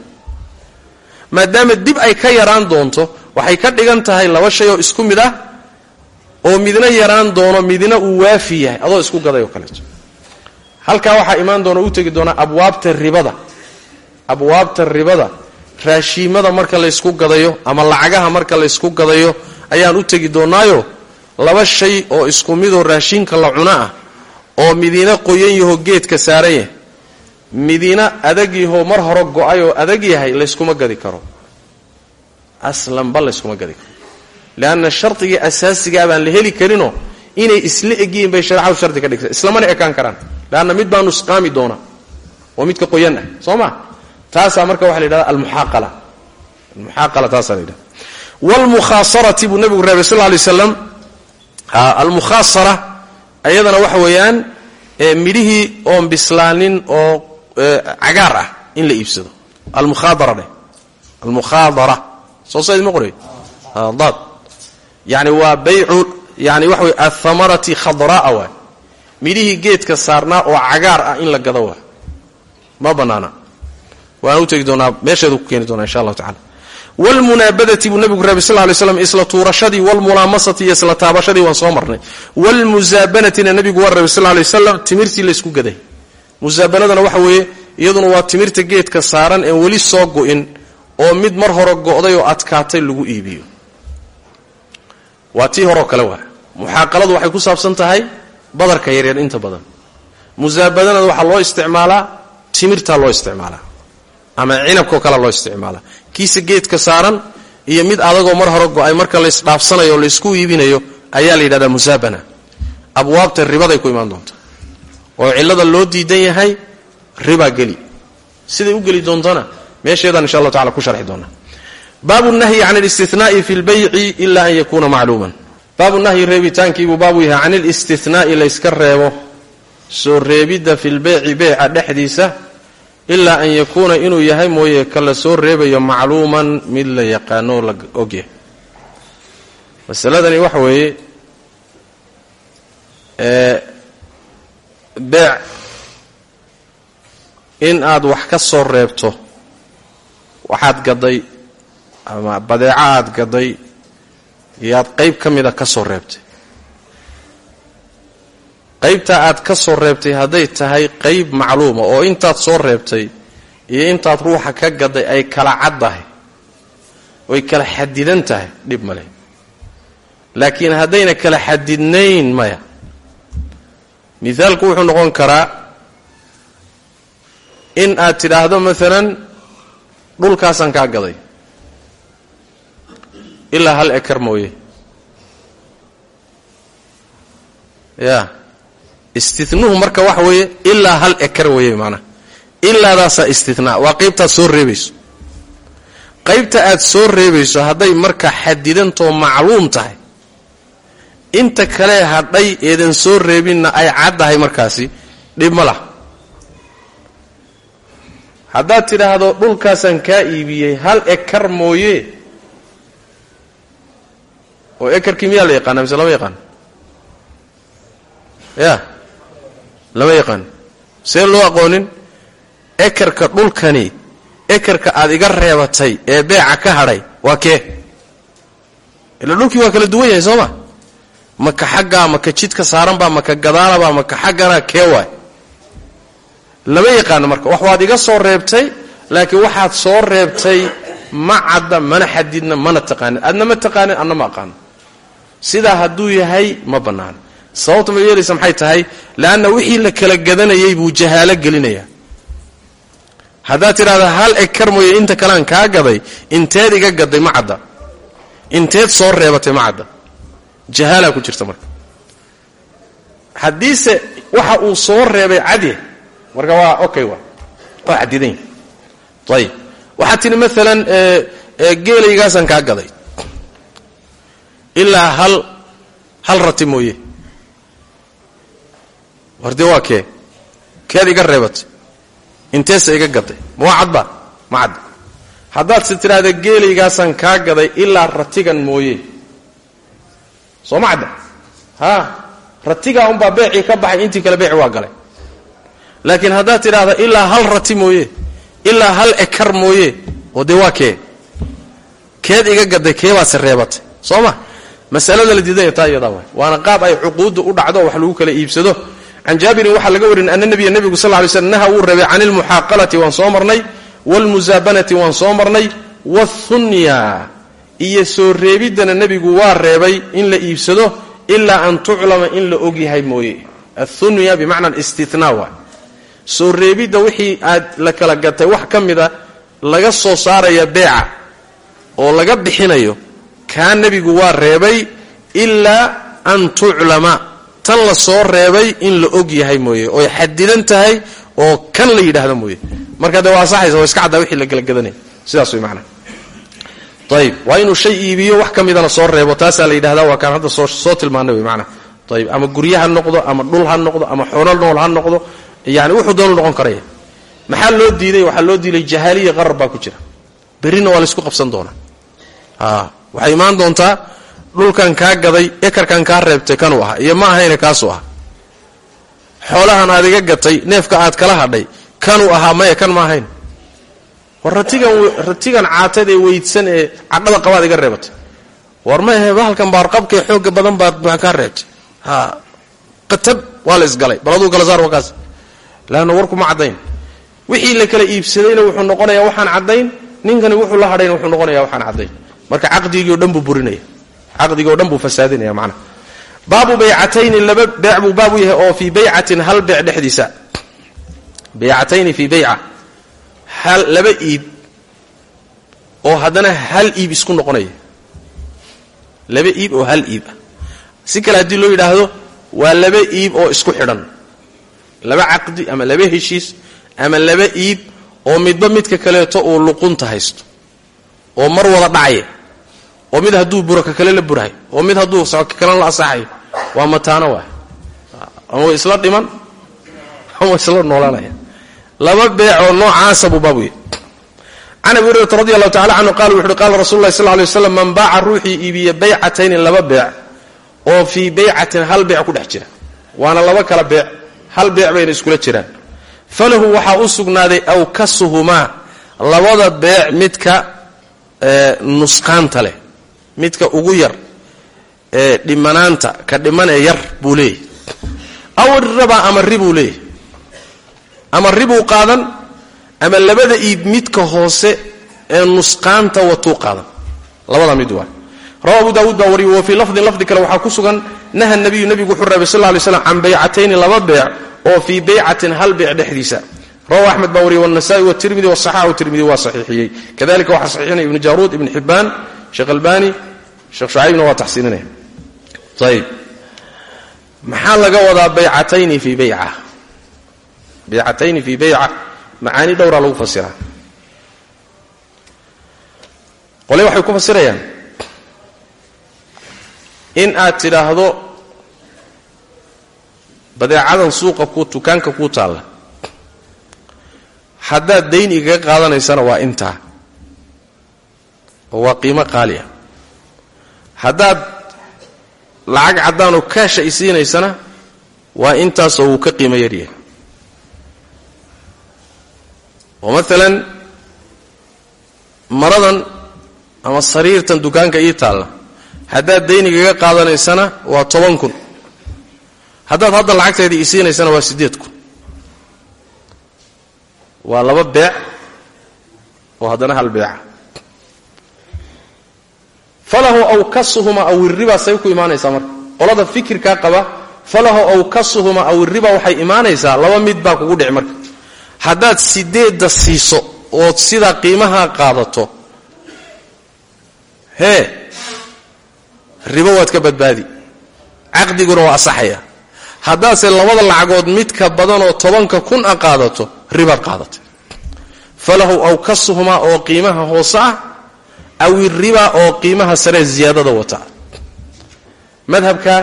Maadaama dib ay ka yaraan doonto waxay ka dhigan tahay laba shay oo isku mid ah oo midna yaraan doono midna uu waafi yahay adoo isku gaday oo kaleeto halkaa waxaa imaan doona u tegi doonaa abwaabta ribada. Abwaabta ribada raashiimada marka laysku gadayo ama lacagaha marka laysku gadayo ayaan u tegi doonaayo laba shay oo isku midoo raashinka la cuno ah oo midina qoyan yaho geedka saaran yahay. Midina adag yahoo mar hore go'ay oo adag yahay layskuma gadi karo aslanba layskuma gadi karo. Leanna shardigii asaasigaa la heli karinoo inay isla egyihiin bay shareecadu shardi ka dhigtay. Islamana ekaan karaan. Leanna mid baa nusqaami doona oo midka qoyan ah. Soo ma? Taasaa marka waxa la yidhahda almuxaaqala. Almuxaaqala taasaa la yidhahda waalmukhaasarati buu nabigu reebay sal alay slam almukhaasara ayadana waxa weeyaan midhihii oon bislaanin oo cagaar ah in la iibsado. Almukhaadara dheh almukhaadara soo sayd ma qoray daad. Yani waa baycu yani waxa wey khadra'a waay geedka saarnaa oo cagaar ah in la gado waa. Ma bannaana waan u tegi doonaa meesheedu ku keeni doonaa insha allahu tacala wlmunaabadati buu nabigu reebay sal lay slam isla tuurashadii wlmulaamasati iyo isla taabashadii waan soo marnay. Wlmusaabanatina nabigu waa reebay sal lay waslam timirtii laysku gaday. Musaabanadana waxa weeye iyaduna waa timirta geedka saaran een weli soo go'in oo mid mar hore go'day oo adkaatay lagu iibiyo. Waa tii horeo kale waa. Muxaaqaladu waxay ku saabsan tahay badarka yaryar inta badan. Musaabadanada waxaa loo isticmaalaa timirtaa loo isticmaalaa ama cinabkao kale loo isticmaalaa. Kiisa geedka saaran iyo mid adagoo mar hore go'ay marka laysdhaafsanayo o laysku iibinayo ayaa la yidhahdaa musaabana. Abwaabta ribaday ku imaan doonta. Oo cillada loo diidan yahay ribaa geli. Siday u geli doontana meesheedaan insha allahu tacala ku sharxi doonaa baabu nahyi can alistinaai fi lbayci ila an yakuuna macluuman. Baabu nahyi reebitaankiibuu baabu yahay can alistinaai layska reebo. Soo reebidda fi lbeyci beyca dhexdiisa ilaa an yakuuna inuu yahay mooye ka la soo reebayo macluuman mid la yaqaano la ogyahay masaladani waxa weeye beec in aad wax ka soo reebto waxaad gaday ama badeeco aad gaday iyo aad qayb ka mida ka soo reebtay. Qaybtaa aad ka soo reebtay hadday tahay qayb macluuma oo intaad soo reebtay iyo intaad ruuxa ka gaday ay kala caddahay oy kala xadidan tahay dhib ma leh. Laakiin haddayna kala xadidnayn maya. Mithaalku wuxuu noqon karaa in aad tidhaahdo maalan dhulkaasaan kaa gaday ilaa hal ekar mooye. Ya istinuhu marka waxa weeye ilaa hal ekar weeye maanaa ilaadaasaa istinaa waa qaybtaad soo reebayso. Qaybta aad soo reebayso hadday marka xadidantoo macluum tahay. Inta kale hadhay eedan soo reebinna ay caddahay markaasi dhib ma lah haddaad tidhaahdo dhulkaasaan kaa iibiyey hal ekar mooye. Oo ekarkii miyaa la yaqaana mise lama yaqaano ya lama yaqaano see loo aqoonin? Ekarka dhulkani ekarka aad iga reebatay ee beeca ka hadhay waa kee? Ila dhulkii waa kala duwan yahay soo ma? Maka xaggaa maka jidka saaranbaa maka gadaalabaa maka xaggana kee waay lama yaqaano marka wax waad iga soo reebtay laakiin waxaad soo reebtay ma cadda mana xadidna mana taqaanin adna ma taqaanin adna ma aqaano. Sidaa hadduu yahay ma bannaana sababta ma yeelaysa maxay tahay? Leanna wixii la kala gadanayay buu jahaalo gelinayaa. Haddaad tidhahda hal ekar mooye inta kalean kaa gaday inteed iga gaday ma cadda. Inteed soo reebatay ma cadda. Jahaalaa ku jirta marka. Haddiise waxa uu soo reebay cadya marka waa okay waa. Xadidan yahay ayib. Waxaad tidhi maalan geelaygaasaan kaa gaday. Ilaa hal hal rati mooye. War waa kee? Keed iga reebatay inteesa iga gaday. Ma waa cadba ma cadda haddaad si tidhaahda geelaygaasaan kaa gaday ilaa ratigan mooye. Soo ma cadda? Haa ratigaa unbaa beecii ka baxay intii kale beeci waa galay laakiin haddaad tidhaahda ilaa hal rati mooye ilaa hal ekar mooye oo dee waa kee? Keed iga gaday keebaase reebatay? Soo ma? Masalada la diidanya taa iyadaa waay waana qaab ay cuquudda u dhacdo wax lagu kala iibsado. Can jaabirin waxaa laga warin ana nabiya nebigu sal lay slm naha wuu reebay can ilmuxaaqalati waan soo marnay. Waalmusaabanati waan soo marnay. Waathunya iyo soo reebiddana nebigu waa reebay in la iibsado ilaa an tuclama in la ogyahay mooye. Athunya bimacna istina waay soo reebidda wixii aad la kala gatay wax ka mida laga soo saaraya beeca oo laga bixinayo kaa nebigu waa reebay ilaa an tuclama. Tan la soo reebay in la og yahay mooye ooy xadidan tahay oo kan la yidhaahdo mooye. Marka dee waa asaxaysa waa iska caddaa wixii la galagadanaya sidaas way macnaa ayib waa inuu shay iibiyo wax ka midana soo reebo taasaa la yidhahdaa waa kaan hadda soo tilmaanay wey maanaa ayib ama gurya ha noqdo ama dhul ha noqdo ama xoolo nool ha noqdo yani wuxuu doonu noqon karaya maxaa loo diiday? Waxaa loo diiday jahaaliya qarar baa ku jira. Berrina waa laysku qabsan doonaa waxay imaan doontaa dhulkan kaa gaday ekarkan kaa reebtay kanuu ahaa iyo ma ahayna kaasuu ahaa. Xoolahan aad iga gatay neefka aad kala hadhay kanuu ahaa maya kan ma ahayn. War ratigan caatad ee weydsan ee cadhada qabaad iga reebatay. War ma ahe bahalkan baarqabkae xooga badan baad kaa reebtay. Qatab waa la isgalay bal kala saar wakaas laanna warkuma caddayn. Wixii la kala iibsadayna wuxuu noqonayaa waxaan caddayn ninkani wuxuu la hadhayna wuxuu noqonaya waxaan caddayn. Marka caqdigii o dhan buu burinaya. Caqdigii o dhan buu fasaadinaya macnaha baabu baycatayni laba beec buu baabu yahay oo fii baycatin hal beec dhexdiisa. Baycatayni fii bayca. Hal laba iib oo haddana hal iib isku noqonaya. Laba iib oo hal iib. Si kale haddii loo yidhaahdo waa laba iib oo isku xidhan laba caqdi ama laba heshiis ama laba iib oo midba midka kaleeto uu luqunta haysto oo mar wada dhacaya oo mid hadduu buro ka kale la burahay oo mid hadduu ka kalena la asaxayo waa mataano waay. Ama isla dhiman ama isla noolanaya laba beec oo noocaasa buu baabu yahy can abi hurayrata radi allahu tacala canhu qala wuxu uhi qala rasulu llahi sal lay man baaca ruuxii iibiya baycatayni laba beec oo fii baycatin hal beec ku dhex jira waana laba kala beec hal beec bayna iskula jiraan. Falahu waxaa u sugnaaday awkasuhumaa labada beec midka nusqaanta leh midka ugu yar ee dhimanaanta ka dhimanee yar buu leeyahy aw raba ama ribuu leeyahy ama ribuu qaadan ama labada iib midka hoose ee nusqaanta watuu qaadan. Labada mid waa rawa abu daawuud baa wariyey wa fii lafdin lafdi kale waxaa ku sugan naha nabiyu nebigu wuxuu reebay sal lay slam can baycatayni laba beec oo fii baycatin hal beec dhexdiisa. Rawahu axmed baa wariyey wanasa'i watirmidi wasaxaxu tirmidi waa saxiixiyey. Kadalika waxaa saxiixinaya ibnu jaruud ibn xibaan sheekh albani sheekh shucaybna waa taxsiininaya ayib maxaa laga wadaa baycatayni fii bayca? Baycatayni fii bayca macaani dhowraa lagu fasiraa. Qole waxay ku fasirayaan in aad tidhaahdo badeecadan suuqa ku dukaanka kuu taalla. Haddaad dayn igaga qaadanaysana waa intaa. Oo waa qiimo qaali ah haddaad lacag caddaanoo kaasha i siinaysana waa intaasoo wuu ka qiimo yaryahay oo maalan maradan ama sariirtan dukaanka ii taalla haddaad dayn igaga qaadanaysana waa toban kun. Haddaad hadda lacagteedii i siinaysana waa siddeed kun. Waa laba beec oo haddana hal beeca. Falahu awkasuhuma aw iribaa say ku imaanaysaa marka. Qolada fikirkaa qaba falahu awkasuhuma aw iribaa waxay imaanaysaa laba mid baa kugu dhici marka. Haddaad sideedda siiso ood sidaa qiimaha qaadato hee ribo waad ka badbaadi. Caqdiguna waa asaxaya. Haddaase labada lacagood midka badanoo tobanka kun a qaadato ribaad qaadatay falahu aw kasuhumaa oo qiimaha hoose ah aw iriba oo qiimaha saree ziyaadada wata. Madhabka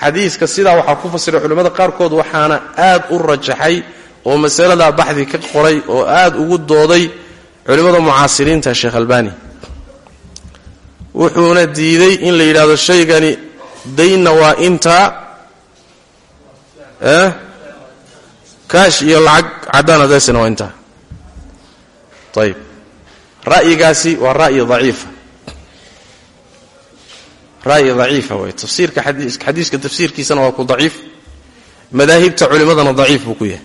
xadiiska sidaa waxaa ku fasiray culimmada qaarkood waxaana aad u rajaxay oo masaladaa baxdi ka qoray oo aad ugu dooday culimmada mucaasiriinta sheekh albani wuxuuna diiday in la yidhaahdo shaygani daynna waa intaa kaash iyo lacag caddaan adeesina waa intaa ayib ra'yigaasi waa ra'yi daciifa ra'yi daciifa way tafsiirka xadiiska tafsiirkiisana waa ku daciif. Madaahibta culimmadana daciif buu ku yahay.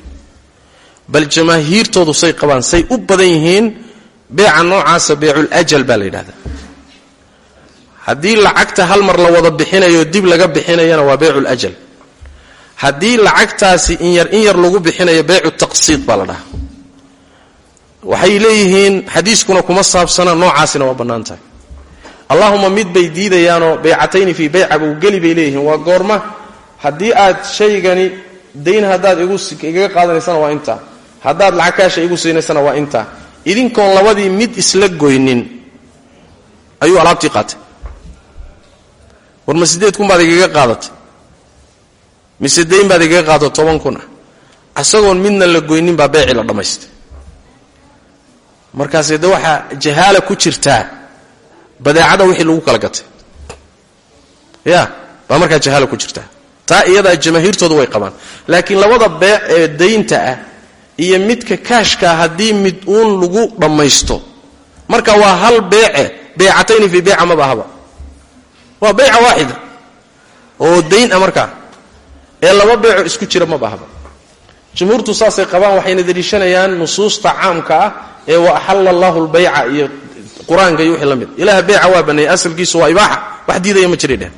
Bal jamaahiirtoodu say qabaan say u badan yihiin beeca noocaasa beeculajal baa la haddii lacagta hal mar la wada bixinayo dib laga bixinayana waa beeculajal haddii lacagtaasi in yar in yar lagu bixinayo beecu taqsiid baa la dhahaa. Waxay leeyihiin xadiiskuna kuma saabsana noocaasina waa bannaan tahay. Allahuma mid bay diidayaanoo baycatayni fii bayca buu geli bay leeyihiin. Waa goorma haddii aad shaygani dayn haddaad igaga qaadanaysana waa intaa. Haddaad lacag kaasha igu siinaysana waa intaa. Idinkoon labadii mid isla goynin ayuu alaabtii qaatay war ma sideed kun baad igaga qaadatay? Mise baad igaga qaado toban kun? Ah midna la goynin baa beecii la dhammaystay markaase de waxaa jahaala ku jirtaa badeecada wixii lagu kala gatay. Ya baa markaa jahaala ku jirtaa taa iyadaa jamaahiirtoodu way qabaan. Laakiin labada beec ee daynta ah iyo midka kaashkaa haddii mid uun lagu dhammaysto marka waa hal beece beecatayni fii beeca maba ahaba waa beyca waaxida oo dayn ah markaa ee laba beeco isku jira maba ahaba jumhuurtu saasay qabaan waxayna deliishanayaan nusuusta caamka ah ee wa axalla allahu lbayca iyo qur'aanka iyo wixii la mid. Ilaah beeca waa baneeyey asalkiisu waa ibaaxa. Wax diidaya ma jiray dheh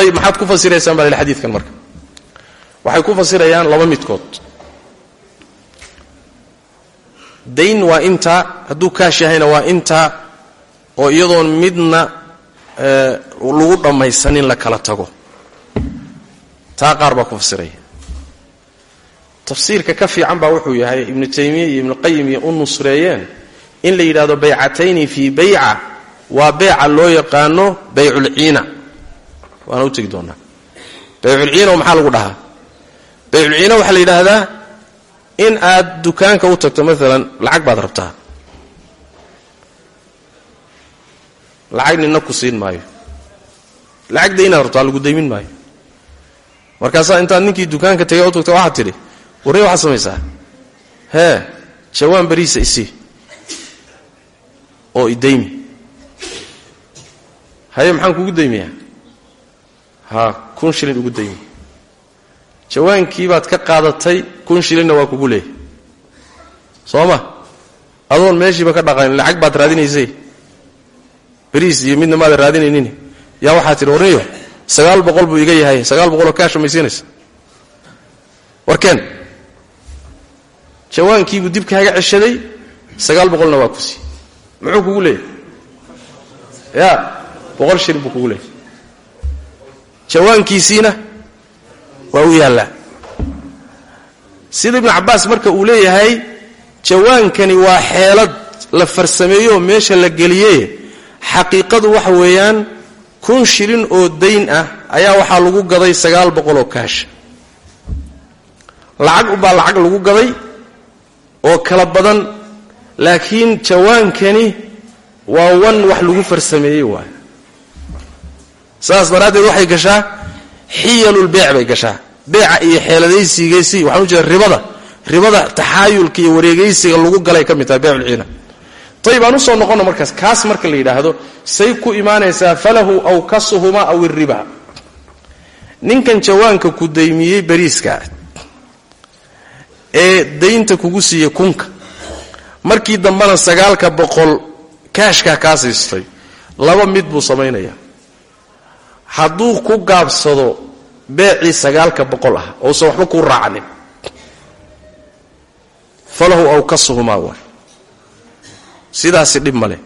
ayib maxaad ku fasiraysaan baa xadiidkan marka. Waxay ku fasirayaan laba midkood. Dayn waa intaa hadduu kaash yahayna waa intaa oo iyadoon midna lagu dhammaysanin la kala tago. Taa qaar baa ku fasiraya tafsiirka ka fiican baa wuxuu yahay ibnu taymiya iyo ibnuqayim iyo u nusreeyeen in la yidhahdo baycatayni fii bayca waa beeca loo yaqaano bayculciina waana u tegi doonaa. Bayculciina maxaa lagu dhahaa? Bayculciina waxaa la yidhaahdaa in aad dukaanka u tagto maalan lacag baad rabtaa lacag nina ku siin maayo. Lacag daynaad rabtaa lagu daymin maayo. Markaasaa intaad ninkii dukaanka tegay u tagto waxaad tidhi warrey waxaad samaysaa? Hee jawaan bariisa isii oo idaymi haye maxaan kugu daymiyaa? Ha kun shilin ugu daymi. Jawaankiibaad ka qaadatay kun shilinna waa kugu leeyahy soo ma? Adoon meeshiiba ka dhaqanin lacag baad raadinaysay bariis iyo midna maadan raadinaynin. Yaa waxaa tidhi warniyo sagaal boqol buu iga yahay. Sagaal boqoloo kaasha maysiinaysa warkeen jawaankiibuu dib kaaga ceshaday sagaal boqolna waa ku sii. Muxuu kugu leeyahay? Ya boqol shilin buu kugu leeyahay. Jawaankiisiina waa u yaallaa. Sida ibnu cabbaas marka uu leeyahay jawaankani waa xeelad la farsameeyooo meesha la geliye xaqiiqadu waxa weeyaan kun shilin oo dayn ah ayaa waxaa lagu gaday sagaal boqoloo kaasha lacag ubaa lacag lagu gaday oo kala badan laakiin jawaankani waa wan wax lagu farsameeyey waay saas daraaddeed waxay gashaa xiyalulbeec bay gashaa. Beeca iyo xeeladaysiigaysi waxaan u jeeda ribada. Ribada taxaayulka iyo wareegaysiga lagu galay ka mid tahay beeculciina ayib aan u soo noqono markaas kaas marka la yidhaahdo say ku imaanaysaa falahu aw kasuhuma aw iriba ninkan jawaanka ku daymiyey bariiska ee daynta kugu siiyey kunka markii dambena sagaalka boqol kaashkaa kaa siistay laba mid buu samaynayaa hadduu ku gaabsado beecii sagaalka boqol ah ousan waxba kuu raacanin. Falahu aw kasuhumaa waay sidaasi dhib ma leh.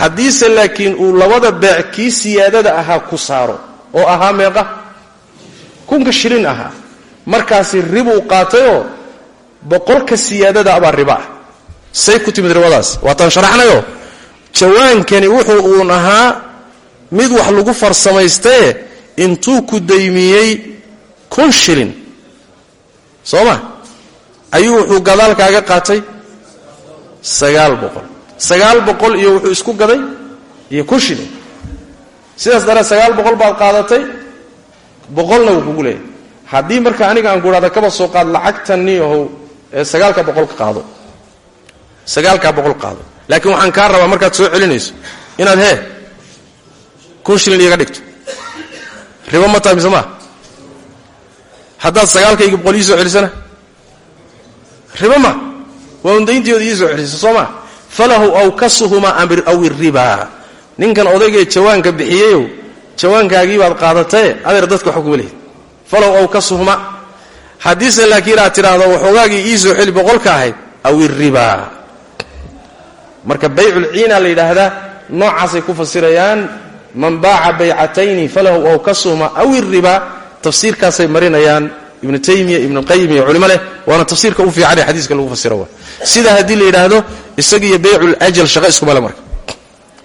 Haddiise laakiin uu labada beec kii siyaadada ahaa ku saaro oo ahaa meeqa? Kunka shilin ahaa. Markaasi ribuu qaatayoo boqolka siyaadada abaa riba. Say ku timid ribadaas. Waataan sharaxnayo jawaankani wuxuu uun ahaa mid wax lagu farsamaystaye intuu ku daymiyey kun shilin. Soo ma? Ayuu wuxuu gadaalkaaga qaatay sagaal boqol. Sagaal boqol iyo wuxuu isku gaday iyo kun shilin sidaas daree sagaal boqol baad qaadatay boqolna wuu kugu leeyahay. Haddii marka aniga aan guhaada kaba soo qaad lacagtan niyahow ee sagaalka boqol ka qaado. Sagaalkaa boqol qaado. Laakiin waxaan kaa rabaa markaad soo celinayso inaad hee kun shilin iyaga dhigto. Ribo ma tahay mise haddaad sagaalkayga boqol ii celisana? Ribo ma waa undayntiooda ii soo celisa soo maa falahu awkasuhumaa aw iribaa ninkan odaygee jawaanka bixiyeyow jawaankaagiibaad qaadatae adeer dadka waxba kuma lehid falow awkasuhuma. Haddiise laakiin aad tidhaahdo waxoogaagii ii soo celi boqolka ahayd aw iribaa marka bayculciina la yidhaahdaa noocaasay ku fasirayaan man baaca baycatayni falahu awkasuhuma aw iribaa tafsiirkaasay marinayaan ibnu taymiya ibnuqayim iyo culimo leh waana tafsiirka u fiicanee xadiiska lagu fasiro wa sida haddii la yidhaahdo isagiiyo bayculajal shaqo iskumale marka.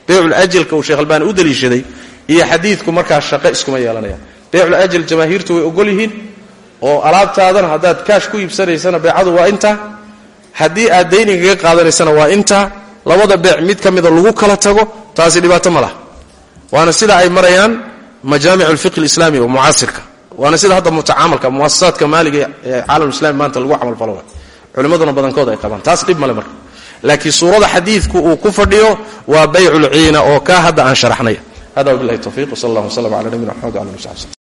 Bayculjalka uu sheekh albaani u daliishaday iyo xadiidku markaa shaqo iskuma yeelanayaan bayculajal jamaahiirtu way ogol yihiin oo alaabtaadana haddaad kaash ku iibsanaysana beecadu waa intaa haddii aad daynigaga qaadanaysana waa intaa labada beec mid ka mida lagu kala tago taasi dhibaato ma laha waana sida ay marayaan majaamic alfiqh alislaami oo mucaasirka waana sida hadda mutacaamalka muasasaadka maaliga ee caalamulislami maanta lagu camalfalo culimmaduna badankooda ay qabaan taas dhib male marka. Laakiin suurada xadiidku uu ku fadhiyo waa bayculciina oo kaa hadda aan sharaxnay hada wabilahi towfiiq wsal allah wslam cala nabiyina maxamed wala ali w saxbi